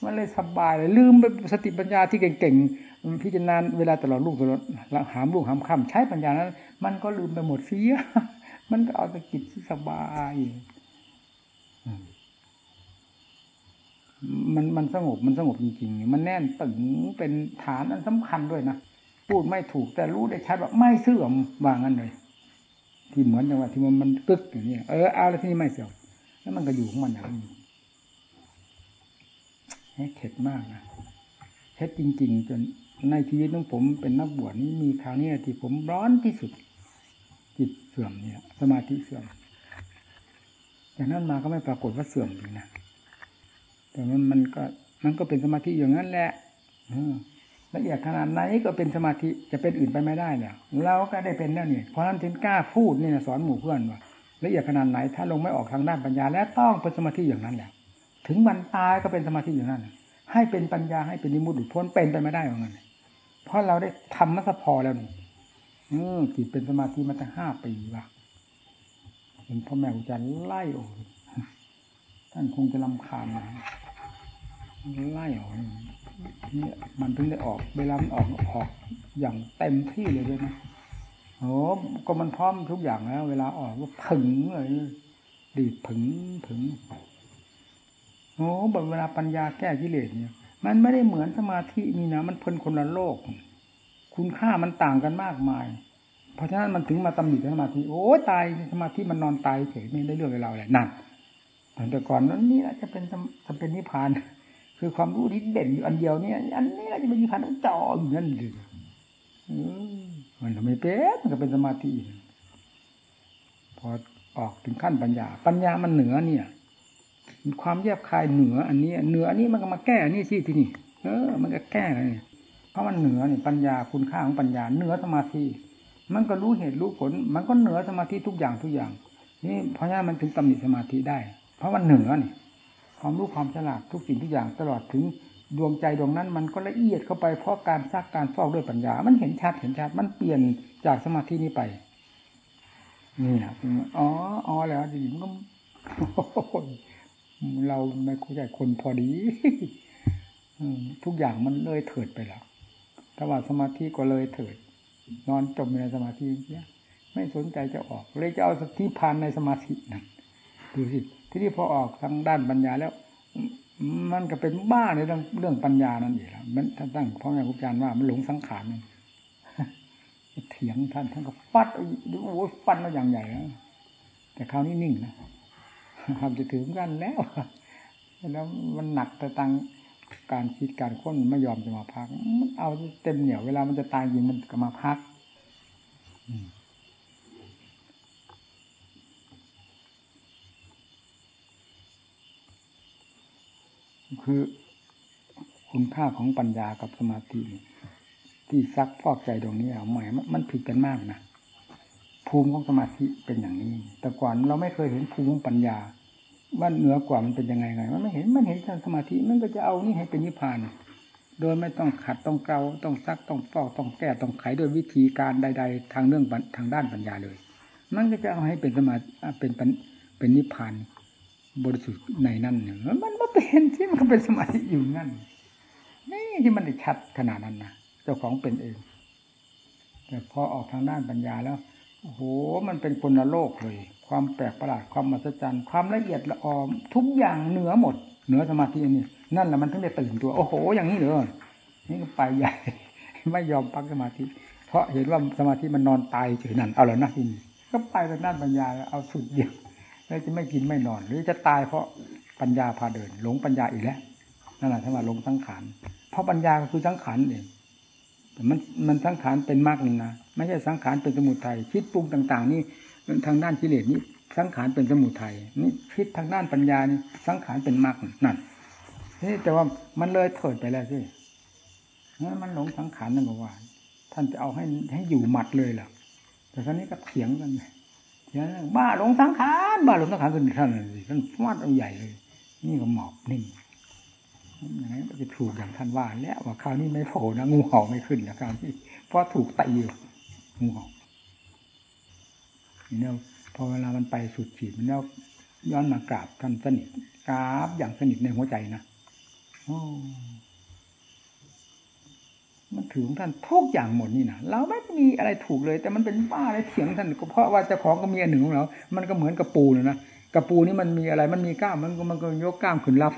มันเลยสบายเลยลืมไปสติปัญญาที่เก่งๆ พิจารณาเวลาตลอดลูกตลอดหามลูกหามค่ำใช้ปัญญานั้นมันก็ลืมไปหมดเสีย มันก็เอาแต่จิตสบายมันมันสงบมันสงบจริงๆ มันแน่นตึงเป็นฐานอันสำคัญด้วยนะพูดไม่ถูกแต่รู้ได้ชัดว่าไม่เสื่อมวางั้นเลย ที่เหมือนจังหวะที่มันมันกึกอย่างนี้เออเอาแล้วที่นี่ไม่เสื่อมแล้วมันก็อยู่ของมันอย่างนี้เข็ดมากนะ เข็ดจริง ๆ จนในชีวิตของผมเป็นนักบวชนี้มีคราวนี้ที่ผมร้อนที่สุด จิตเสื่อมเนี่ยสมาธิเสื่อมจากนั้นมาก็ไม่ปรากฏว่าเสื่อมเลยนะแต่มันมันก็มันก็เป็นสมาธิอย่างนั้นแหละละเอียดขนาดไหนก็เป็นสมาธิจะเป็นอื่นไปไม่ได้เนี่ยเราก็ได้เป็นแล้วนี่เพราะนั้นถึงกล้าพูดนี่สอนหมู่เพื่อนว่าละเอียดขนาดไหนถ้าลงไม่ออกทางด้านปัญญา แล้วต้องเป็นสมาธิอย่างนั้นแหละถึงวันตายก็เป็นสมาธิอย่างนั้น ให้เป็นปัญญาให้เป็นนิมุติพ้นเป็นไปไม่ได้เหมือนกันเพราะเราได้ทำมัสพอแล้วนี่จิตเป็นสมาธิมาตั้งห้าปีว่ะเห็นพ่อแม่อาจารย์ไล่โอ้ท่านคงจะลำคาญนะไล่ออกเนี่ยมันถึงได้ออกเวลามันออกออกอย่างเต็มที่เลยด้วยนะโอ้ก็มันพร้อมทุกอย่างแล้ว เวลาออกก็ผึ่งเลยดีดผึ่งผึ่ง โอ้บบเวลาปัญญาแก้กิเลสเนี่ย มันไม่ได้เหมือนสมาธินี่นะ มันเพลินคนละโลก คุณค่ามันต่างกันมากมาย เพราะฉะนั้นมันถึงมาตำหนิสมาธิ โอ้ตายสมาธิมันนอนตายเฉยไม่ได้เรื่องเวลาอะไรนั่นแต่ก่อนนั้นนี่แหละจะเป็นจะเป็นนิพพาน คือความรู้ที่เด่นอยู่อันเดียวเนี่ยอันนี้เราจะเป็นนิพพานต้องจ่ออยู่นั่นเลยมันทำไมเป็นมันก็เป็นสมาธิพอออกถึงขั้นปัญญา ปัญญามันเหนือเนี่ย ความแยบคายเหนืออันนี้ เหนืออันนี้มันก็มาแก้อันนี้สิที่นี่ เออ มันก็แก้เลยเพราะมันเหนือเนี่ยปัญญาคุณค่าของปัญญาเหนือสมาธิมันก็รู้เหตุรู้ผล มันก็เหนือสมาธิทุกอย่างทุกอย่าง นี่เพราะงั้นมันถึงตำหนิสมาธิได้ เพราะมันเหนือนี่ความรู้ความฉลาดทุกสิ่งทุกอย่างตลอดถึงดวงใจดวงนั้นมันก็ละเอียดเข้าไปเพราะการซักการฟอกด้วยปัญญา มันเห็นชัดเห็นชัด มันเปลี่ยนจากสมาธินี้ไป นี่นะอ๋ออ๋อแล้วจริงก็ เราไม่คุยกับคนพอดีทุกอย่างมันเลยเถิดไปแล้วถ้าว่าสมาธิก็เลยเถิด นอนจมในสมาธิเนี่ยไม่สนใจจะออก เลยจะเอาสติพานในสมาธินั่นดูสิทีนี้พอออกทางด้านปัญญาแล้ว มันก็เป็นบ้าในเรื่องเรื่องปัญญานั่นเองมันท่านตั้งพ่อแม่ครูอาจารย์ว่ามันหลงสังขารนั่นเถียงท่านท่านก็ฟัดโอ้ฟันมาอย่างใหญ่แล้วแต่คราวนี้นิ่งนะ ทำจะถึงกันแล้วแล้วมันหนักแต่ตังการคิดการค้นไม่ยอมจะมาพัก มันเอาเต็มเหนี่ยวเวลามันจะตายยิงมันก็มาพักคือคุณค่าของปัญญากับสมาธิที่ซักฟอกใจตรงนี้เอาใหม่มันผิดกันมากนะ ภูมิของสมาธิเป็นอย่างนี้ แต่ก่อนเราไม่เคยเห็นภูมิของปัญญาว่าเหนือกว่ามันเป็นยังไงไงมันไม่เห็นมันเห็นสมาธิมันก็จะเอานี่ให้เป็นนิพพาน โดยไม่ต้องขัดต้องเกลาต้องซักต้องฟอกต้องแก้ต้องไขด้วยวิธีการใด ๆ ทางเรื่องทางด้านปัญญาเลยมันก็จะเอาให้เป็นสมาเป็นเป็นนิพพานบริสุทธิ์ในนั่นเนี่ยมันไม่เป็นที่มันเป็นสมาธิอยู่นั่น นี่ที่มันชัดขนาดนั้นนะเจ้าของเป็นเอง แต่พอออกทางด้านปัญญาแล้ว โอ้โห มันเป็นคนละโลกเลย ความแปลกประหลาดความมหัศจรรย์ ความละเอียดละออมทุกอย่างเหนือหมด เหนือสมาธินี่นั่นแหละมันถึงได้ตื่นตัว โอ้โห อย่างนี้เลยนี่ก็ไปใหญ่ ไม่ยอมพักสมาธิ เพราะเห็นว่าสมาธิมันนอนตายเฉยนั่นเอาแล้วนะทีนี่ก็ไปทางด้านปัญญาเอาสุดเดียวแล้วจะไม่กินไม่นอน หรือจะตายเพราะปัญญาพาเดิน หลงปัญญาอีกแล้วนั่นแหละที่ว่าหลงสังขารเพราะปัญญาก็คือสังขารเอง มันมันสังขารเป็นมากนึงนะไม่ใช่สังขารเป็นสมุทัยคิดปรุงต่าง ๆ นี่ทางด้านกิเลสนี่สังขารเป็นสมุทัยนี่คิดทางด้านปัญญานี่สังขารเป็นมากนั่นนี่แต่ว่ามันเลยเถิดไปแล้วสิมันหลงสังขารนั่นก็ว่าท่านจะเอาให้ให้อยู่หมัดเลยล่ะ แต่ครั้นี้ก็เถียงกันเถียงบ้าหลงสังขารบ้าหลงสังขารกันท่านท่านฟาดเอาใหญ่เลย นี่ก็หมอบนิ่ง อย่างนี้นจะถูกอย่างท่านว่าแล้วว่าคราวนี้ไม่โผล่นะงูเห่าไม่ขึ้นนะคราวนี้เพราะถูกตีอยู่งูเห่าเนี่ยพอเวลามันไปสุดขีดมันแล้วย้อนมากราบท่านสนิทกราบอย่างสนิทในหัวใจนะอมันถือของท่านทุกอย่างหมดนี่นะเราไม่มีอะไรถูกเลย แต่มันเป็นบ้าอะไรเถียงท่านก็เพราะว่าเจ้าของก็มีอันหนึ่งของเรา มันก็เหมือนกระปูเลยนะกระปูนี่มันมีอะไร มันมีกล้ามมันก็มันก็ยกกล้ามขึ้นรับ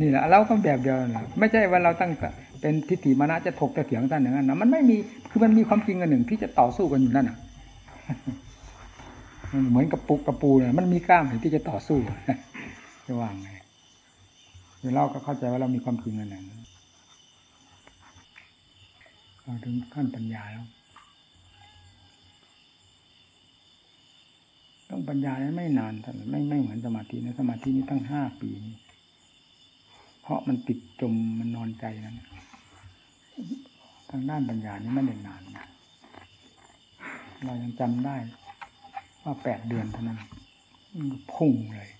นี่แหละเราก็แบบเดียวนะไม่ใช่ว่าเราตั้งเป็นทิฏฐิมานะจะถกจะเถียงท่านอย่างนั้นนะมันไม่มีคือมันมีความจริงอันหนึ่งที่จะต่อสู้กันอยู่นั่นน่ะมันเหมือนกระปุกกระปูเนี่ยมันมีกล้ามที่จะต่อสู้จะว่างไงเราก็เข้าใจว่าเรามีความจริงอันนั้นเราถึงขั้นปัญญาแล้วต้องปัญญาไม่นานแต่ไม่ไม่เหมือนสมาธินะสมาธินี้ตั้งห้าปีนี้เพ ราะมันติดจมมันนอนใจนั้น ทางด้านปัญญานี้ไม่ได้นานนะเรายังจำได้ว่าแปดเดือนเท่านั้นพุ่งเลย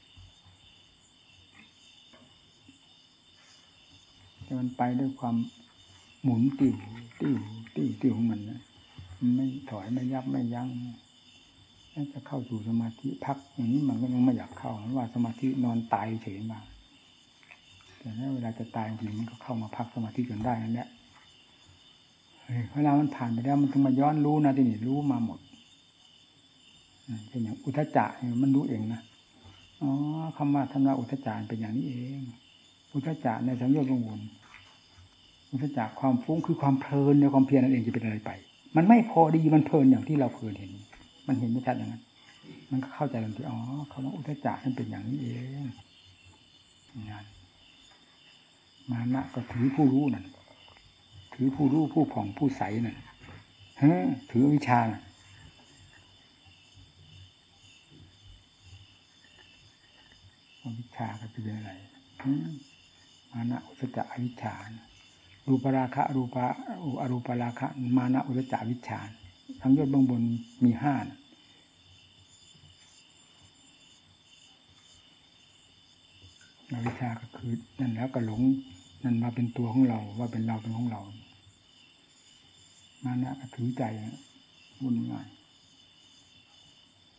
แต่มันไปด้วยความหมุนติวติวติวติวของมันนะมันไม่ถอยไม่ยับไม่ยั้งถ้าจะเข้าสู่สมาธิพักอย่างนี้มันก็ยังไม่อยากเข้าว่าสมาธินอนตายเฉยมาก แต่ถ้เวลาจะตายจริงมันก็เข้ามาพักสมาธิจนได้นั่นแหละเวลามันผ่านไปแล้วมันต้องมาย้อนรู้นะที่นี่รู้มาหมดเป็นอย่างอุทจจะมันรู้เองนะอ๋อคำว่าธรรมะอุทจารเป็นอย่างนี้เอง อุทจจะในสังโยชน์วงวนอุทจากความฟุ้งคือความเพลินในความเพียรนั่นเองจะเป็นอะไรไป มันไม่พอดีมันเพลินอย่างที่เราเพลินเห็น มันเห็นไม่ชัดอย่างนั้น มันก็เข้าใจทันทีอ๋อคำว่าอุทจานั่นเป็นอย่างนี้เองงาน มานะก็ถือผู้รู้นั่นถือผู้รู้ผู้ผ่องผู้ใสนั่นฮะถือวิชานะวิชาก็เป็นอะไรมานะอุตจะอวิชชารูปราคะรูปะอรูปราคะ มานะอุตจาวิชาทั้งยอดเบื้องบนมีห้าอวิชาก็คือนั่นแล้วก็หลง นั่นมาเป็นตัวของเราว่าเป็นเราเป็นของเรา มานะถือใจวุ่นง่าย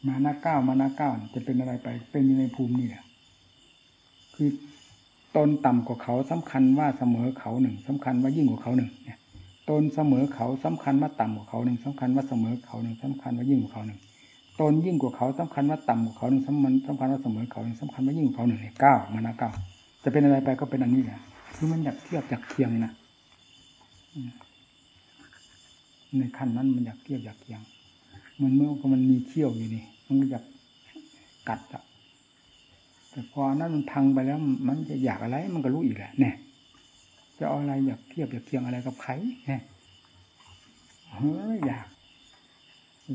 มานะเก้ามานะเก้าจะเป็นอะไรไป เป็นอยู่ในภูมินี่แหละคือตนต่ำกว่าเขาสำคัญว่าเสมอเขาหนึ่งสำคัญว่ายิ่งกว่าเขาหนึ่งเนี่ยตนเสมอเขาสำคัญว่าต่ำกว่าเขาหนึ่งสำคัญว่าเสมอเขาหนึ่งสำคัญว่ายิ่งกว่าเขาหนึ่งตนยิ่งกว่าเขาสำคัญว่าต่ำกว่าเขาหนึ่งสำคัญสำคัญว่าเสมอเขาหนึ่งสำคัญว่ายิ่งกว่าเขาหนึ่งเนี่ยเก้ามานะเก้าจะเป็นอะไรไปก็เป็นอันนี้แหละ คือมันอยากเทียบอยากเคียงนะในขั้นนั้นมันอยากเทียบอยากเคียง มันเมื่อมันมีเขี้ยวอยู่นี่มันอยากกัดอะแต่พอนั้นมันพังไปแล้ว มันจะอยากอะไร มันก็รู้อีกแหละเนี่ยจะเอาอะไรอยากเทียบอยากเคียงอะไรกับใครเนี่ยเฮ้ยอยาก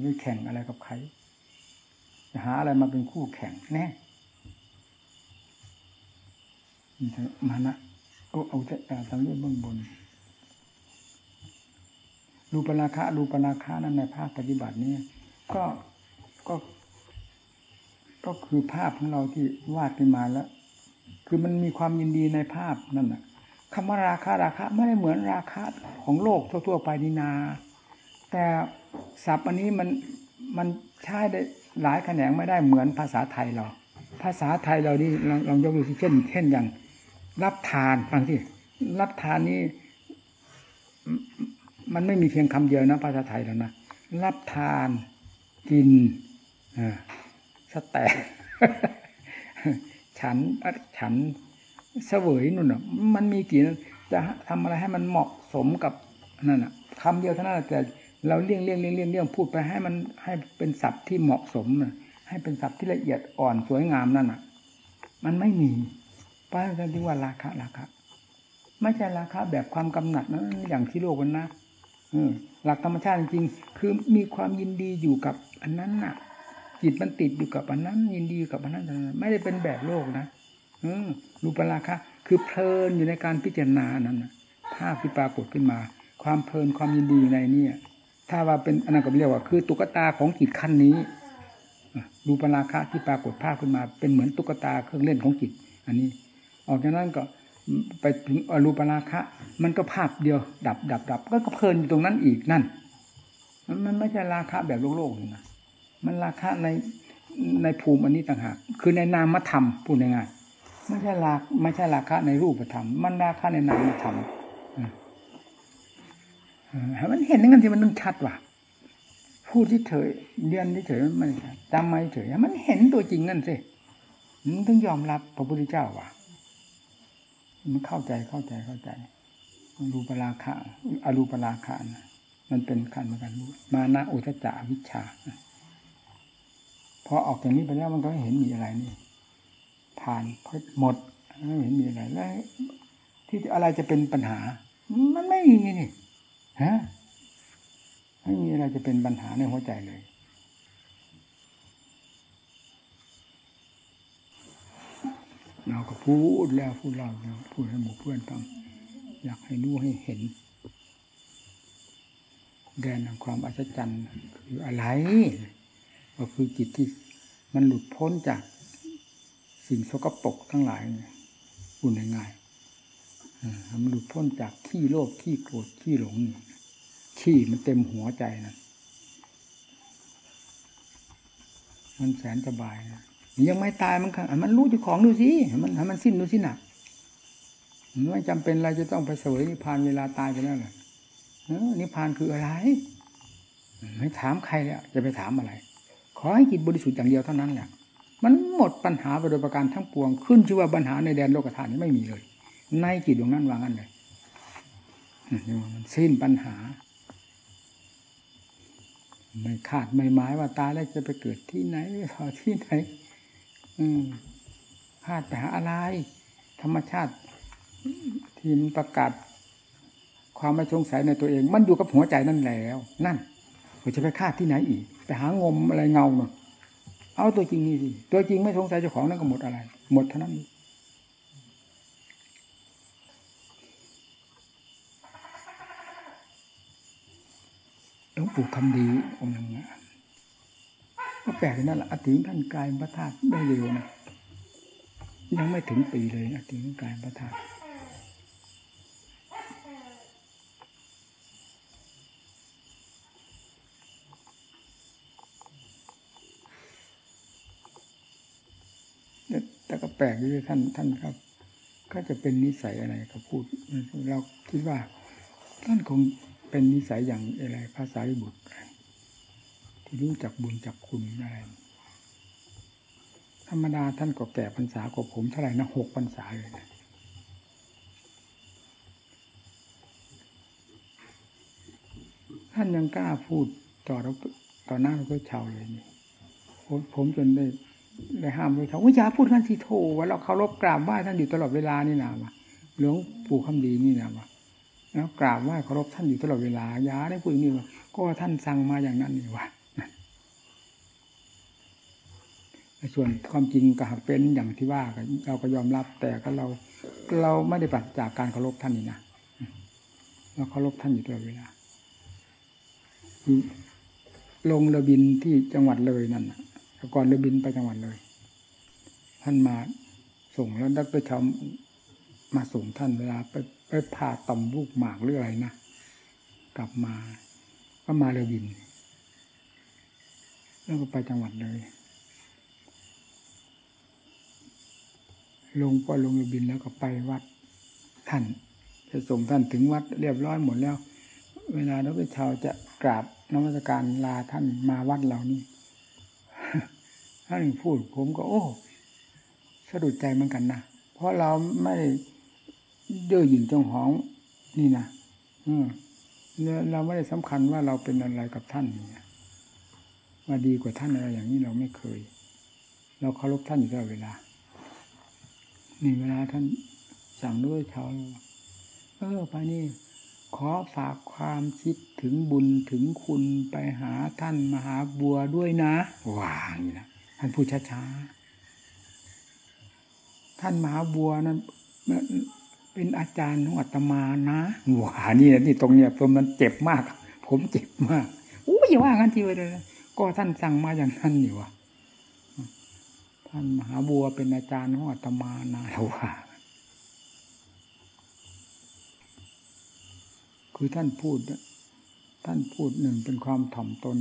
จะแข่งอะไรกับใครจะหาอะไรมาเป็นคู่แข่งแน่มานะ เอาเอาจะทำเรื่องเบื้องบน รูปราคะรูปราคะนั้นในภาคปฏิบัตินี้ก็ก็ ก็คือภาพของเราที่วาดขึ้นมาแล้ว คือมันมีความยินดีในภาพนั่นแหะคำว่าราคาราคาไม่ได้เหมือนราคาของโลกทั่ว ๆ ไปนี่นา แต่ศัพท์อันนี้มันมันใช้ได้หลายแขนงไม่ได้เหมือนภาษาไทยเรา ภาษาไทยเรานี่ลองลองยกดูสิเช่น เช่นอย่าง รับทานฟังสิรับทานนี่มันไม่มีเพียงคำเดียวนะภาษาไทยแล้วนะรับทานกินอ่าสแตกฉันฉันเสวยนู่นอะ มันมีกี่จะทำอะไรให้มันเหมาะสมกับนั่นอะคำเดียวเท่านั้นแต่เราเลี่ยงเลี่ยงเลี่ยงเลี่ยงเลี่ยงพูดไปให้มันให้เป็นศัพท์ที่เหมาะสมนะให้เป็นศัพท์ที่ละเอียดอ่อนสวยงามนั่นอะ มันไม่มี ป้าจะที่ว่าราคาราคาไม่ใช่ราคาแบบความกำหนัดนะอย่างที่โลกมันนะหลักธรรมชาติจริงคือมีความยินดีอยู่กับอันนั้นน่ะ จิตมันติดอยู่กับอันนั้น ยินดีกับอันนั้นไม่ได้เป็นแบบโลกนะรูปราคะ คือเพลินอยู่ในการพิจารณานั้นภาพที่ปรากฏขึ้นมา ความเพลินความยินดีในนี้ถ้าว่าเป็นอันนั้นก็เรียกว่า คือตุ๊กตาของจิตขั้นนี้รูปราคะที่ปรากฏภาพขึ้นมา เป็นเหมือนตุ๊กตาเครื่องเล่นของจิต อันนี้ ออกจากนั้นก็ไปถึงอรูปราคะ มันก็ภาพเดียว ดับดับดับก็เพลินอยู่ตรงนั้นอีกนั่น มันไม่ใช่ราคะแบบโลกโลกนะมันราคะในในภูมิอันนี้ต่างหากคือในนามธรรมพูดง่ายๆไม่ใช่ราไม่ใช่ราคะในรูปธรรม มันราคะในนามธรรมมันเห็นอย่างนั้นที่มันนึงชัดว่ะพูดที่เฉยเรียนที่เฉยมันจำไม่เฉยมันเห็นตัวจริงนั่นสิมันต้องยอมรับพระพุทธเจ้าว่ะ มันเข้าใจเข้าใจเข้าใจรูปราคะอรูปราคะนะมันเป็นขันเหมือนกันมานะอุตจาวิชาพอออกจากนี้ไปแล้วมันก็ไม่เห็นมีอะไรนี่ ผ่านพหมดไม่เห็นมีอะไรแล้วที่อะไรจะเป็นปัญหา มันไม่มีนี่ฮะไม่มีอะไรจะเป็นปัญหาในหัวใจเลย เราก็พูดแล้วพูดเล่าพูดให้หมู่เพื่อนฟังอยากให้รู้ให้เห็น แดนแห่งความอัศจรรย์คืออะไร ก็คือจิตที่มันหลุดพ้นจากสิ่งสกปรกทั้งหลายอุ่นง่ายๆมันหลุดพ้นจากขี้โลภขี้โกรธขี้หลงขี้มันเต็มหัวใจนะมันแสนสบายนะ ยังไม่ตายมันมันรู้จุดของดูสิมันมันสิ้นดูสิหนักไม่จำเป็นอะไรจะต้องไปเสวยนิพพานเวลาตายไปแล้วแหละนิพพานคืออะไร ไม่ถามใครเลยจะไปถามอะไร ขอให้จิตบริสุทธิ์อย่างเดียวเท่านั้นแหละมันหมดปัญหาไปโดยประการทั้งปวงขึ้นชื่อว่าปัญหาในแดนโลกธาตุนี้ไม่มีเลย ในจิตดวงนั้นวางกันเลยมันสิ้นปัญหา ไม่ขาดไม่หมายว่าตายแล้วจะไปเกิดที่ไหนที่ไหน อืมพลาดไปหาอะไร ธรรมชาติ ที่มันประกาศ ความไม่สงสัยในตัวเอง มันอยู่กับหัวใจนั่นแล้ว นั่นเราจะไปคาดที่ไหนอีก ไปหางมอะไรเงาเนาะเอาตัวจริงนี่สิตัวจริงไม่สงสัยเจ้าของนั่นก็หมดอะไร หมดเท่านั้นหลวงปู่คำดีองค์นึง ก็แปลกนั่นแหละอติท่านกายพระธาตุได้เร็วนะยังไม่ถึงปีเลยอติกายพระธาตุแต่ก็แปลกด้วยท่านท่านครับ ก็จะเป็นนิสัยอะไรก็พูดเราคิดว่าท่านคงเป็นนิสัยอย่างอะไรภาษาลิบุตร ที่รู้จักบุญจักคุณอะไรธรรมดาท่านก็แก่พรรษากว่าผมเท่าไหร่นะหกพรรษาเลยนะท่านยังกล้าพูดต่อเราต่อหน้าเราก็ชาเลยนี่ผมจนได้ได้ห้ามเลยเขาอย่าพูดกันทีโทว่าเราเคารพกราบไหว้ท่านอยู่ตลอดเวลานี่นะวะหลวงปู่คำดีนี่นะวะแล้วกราบไหว้เคารพท่านอยู่ตลอดเวลาอย่าได้พูดนี่วะก็ท่านสั่งมาอย่างนั้นนี่วะ ส่วนความจริงก็หากเป็นอย่างที่ว่าเราก็ยอมรับ แต่ก็เราเราไม่ได้ปัดจากการเคารพท่านนี่นะเราเคารพท่านอยู่ตลอดเวลาลงเรือบินที่จังหวัดเลยนั่นก่อนเรือบินไปจังหวัดเลย ท่านมาส่งแล้วดักไปทำมาส่งท่านเวลาไปไปผ่าต่อมลูกหมากหรืออะไรนะกลับมาก็มาเรือบิน แล้วก็ไปจังหวัดเลย ลงก็ลงเรือบินแล้วก็ไปวัดท่าน จะส่งท่านถึงวัดเรียบร้อยหมดแล้ว เวลาเราไปชาวจะกราบนมัสการลาท่านมาวัดเรานี่ท่านพูดผมก็ โอ้สะดุดใจเหมือนกันนะเพราะเราไม่เย่อหยิ่งจงหองนี่นะอืมเราไม่ได้สำคัญว่าเราเป็นอะไรกับท่านเนี่ยว่าดีกว่าท่านอะไรอย่างนี้เราไม่เคย เราเคารพท่านอยู่ตลอดเวลา นี่เวลาท่านสั่งด้วยเขาเออไปนี่ขอฝากความคิดถึงบุญถึงคุณไปหาท่านมหาบัวด้วยนะว่างนี่นะท่านพูดช้าๆท่านมหาบัวนั้นเป็นอาจารย์ของอาตมานะว้านี่นี่ตรงเนี้ยผมมันเจ็บมาก ผมเจ็บมากอู้อย่าว่างั้นทีเลยนะก็ท่านสั่งมาอย่างนั้นนี่วะ ท่านมหาบัวเป็นอาจารย์ของอาตมานาว่าคือท่านพูด ท่านพูดหนึ่งเป็นความถ่อมตน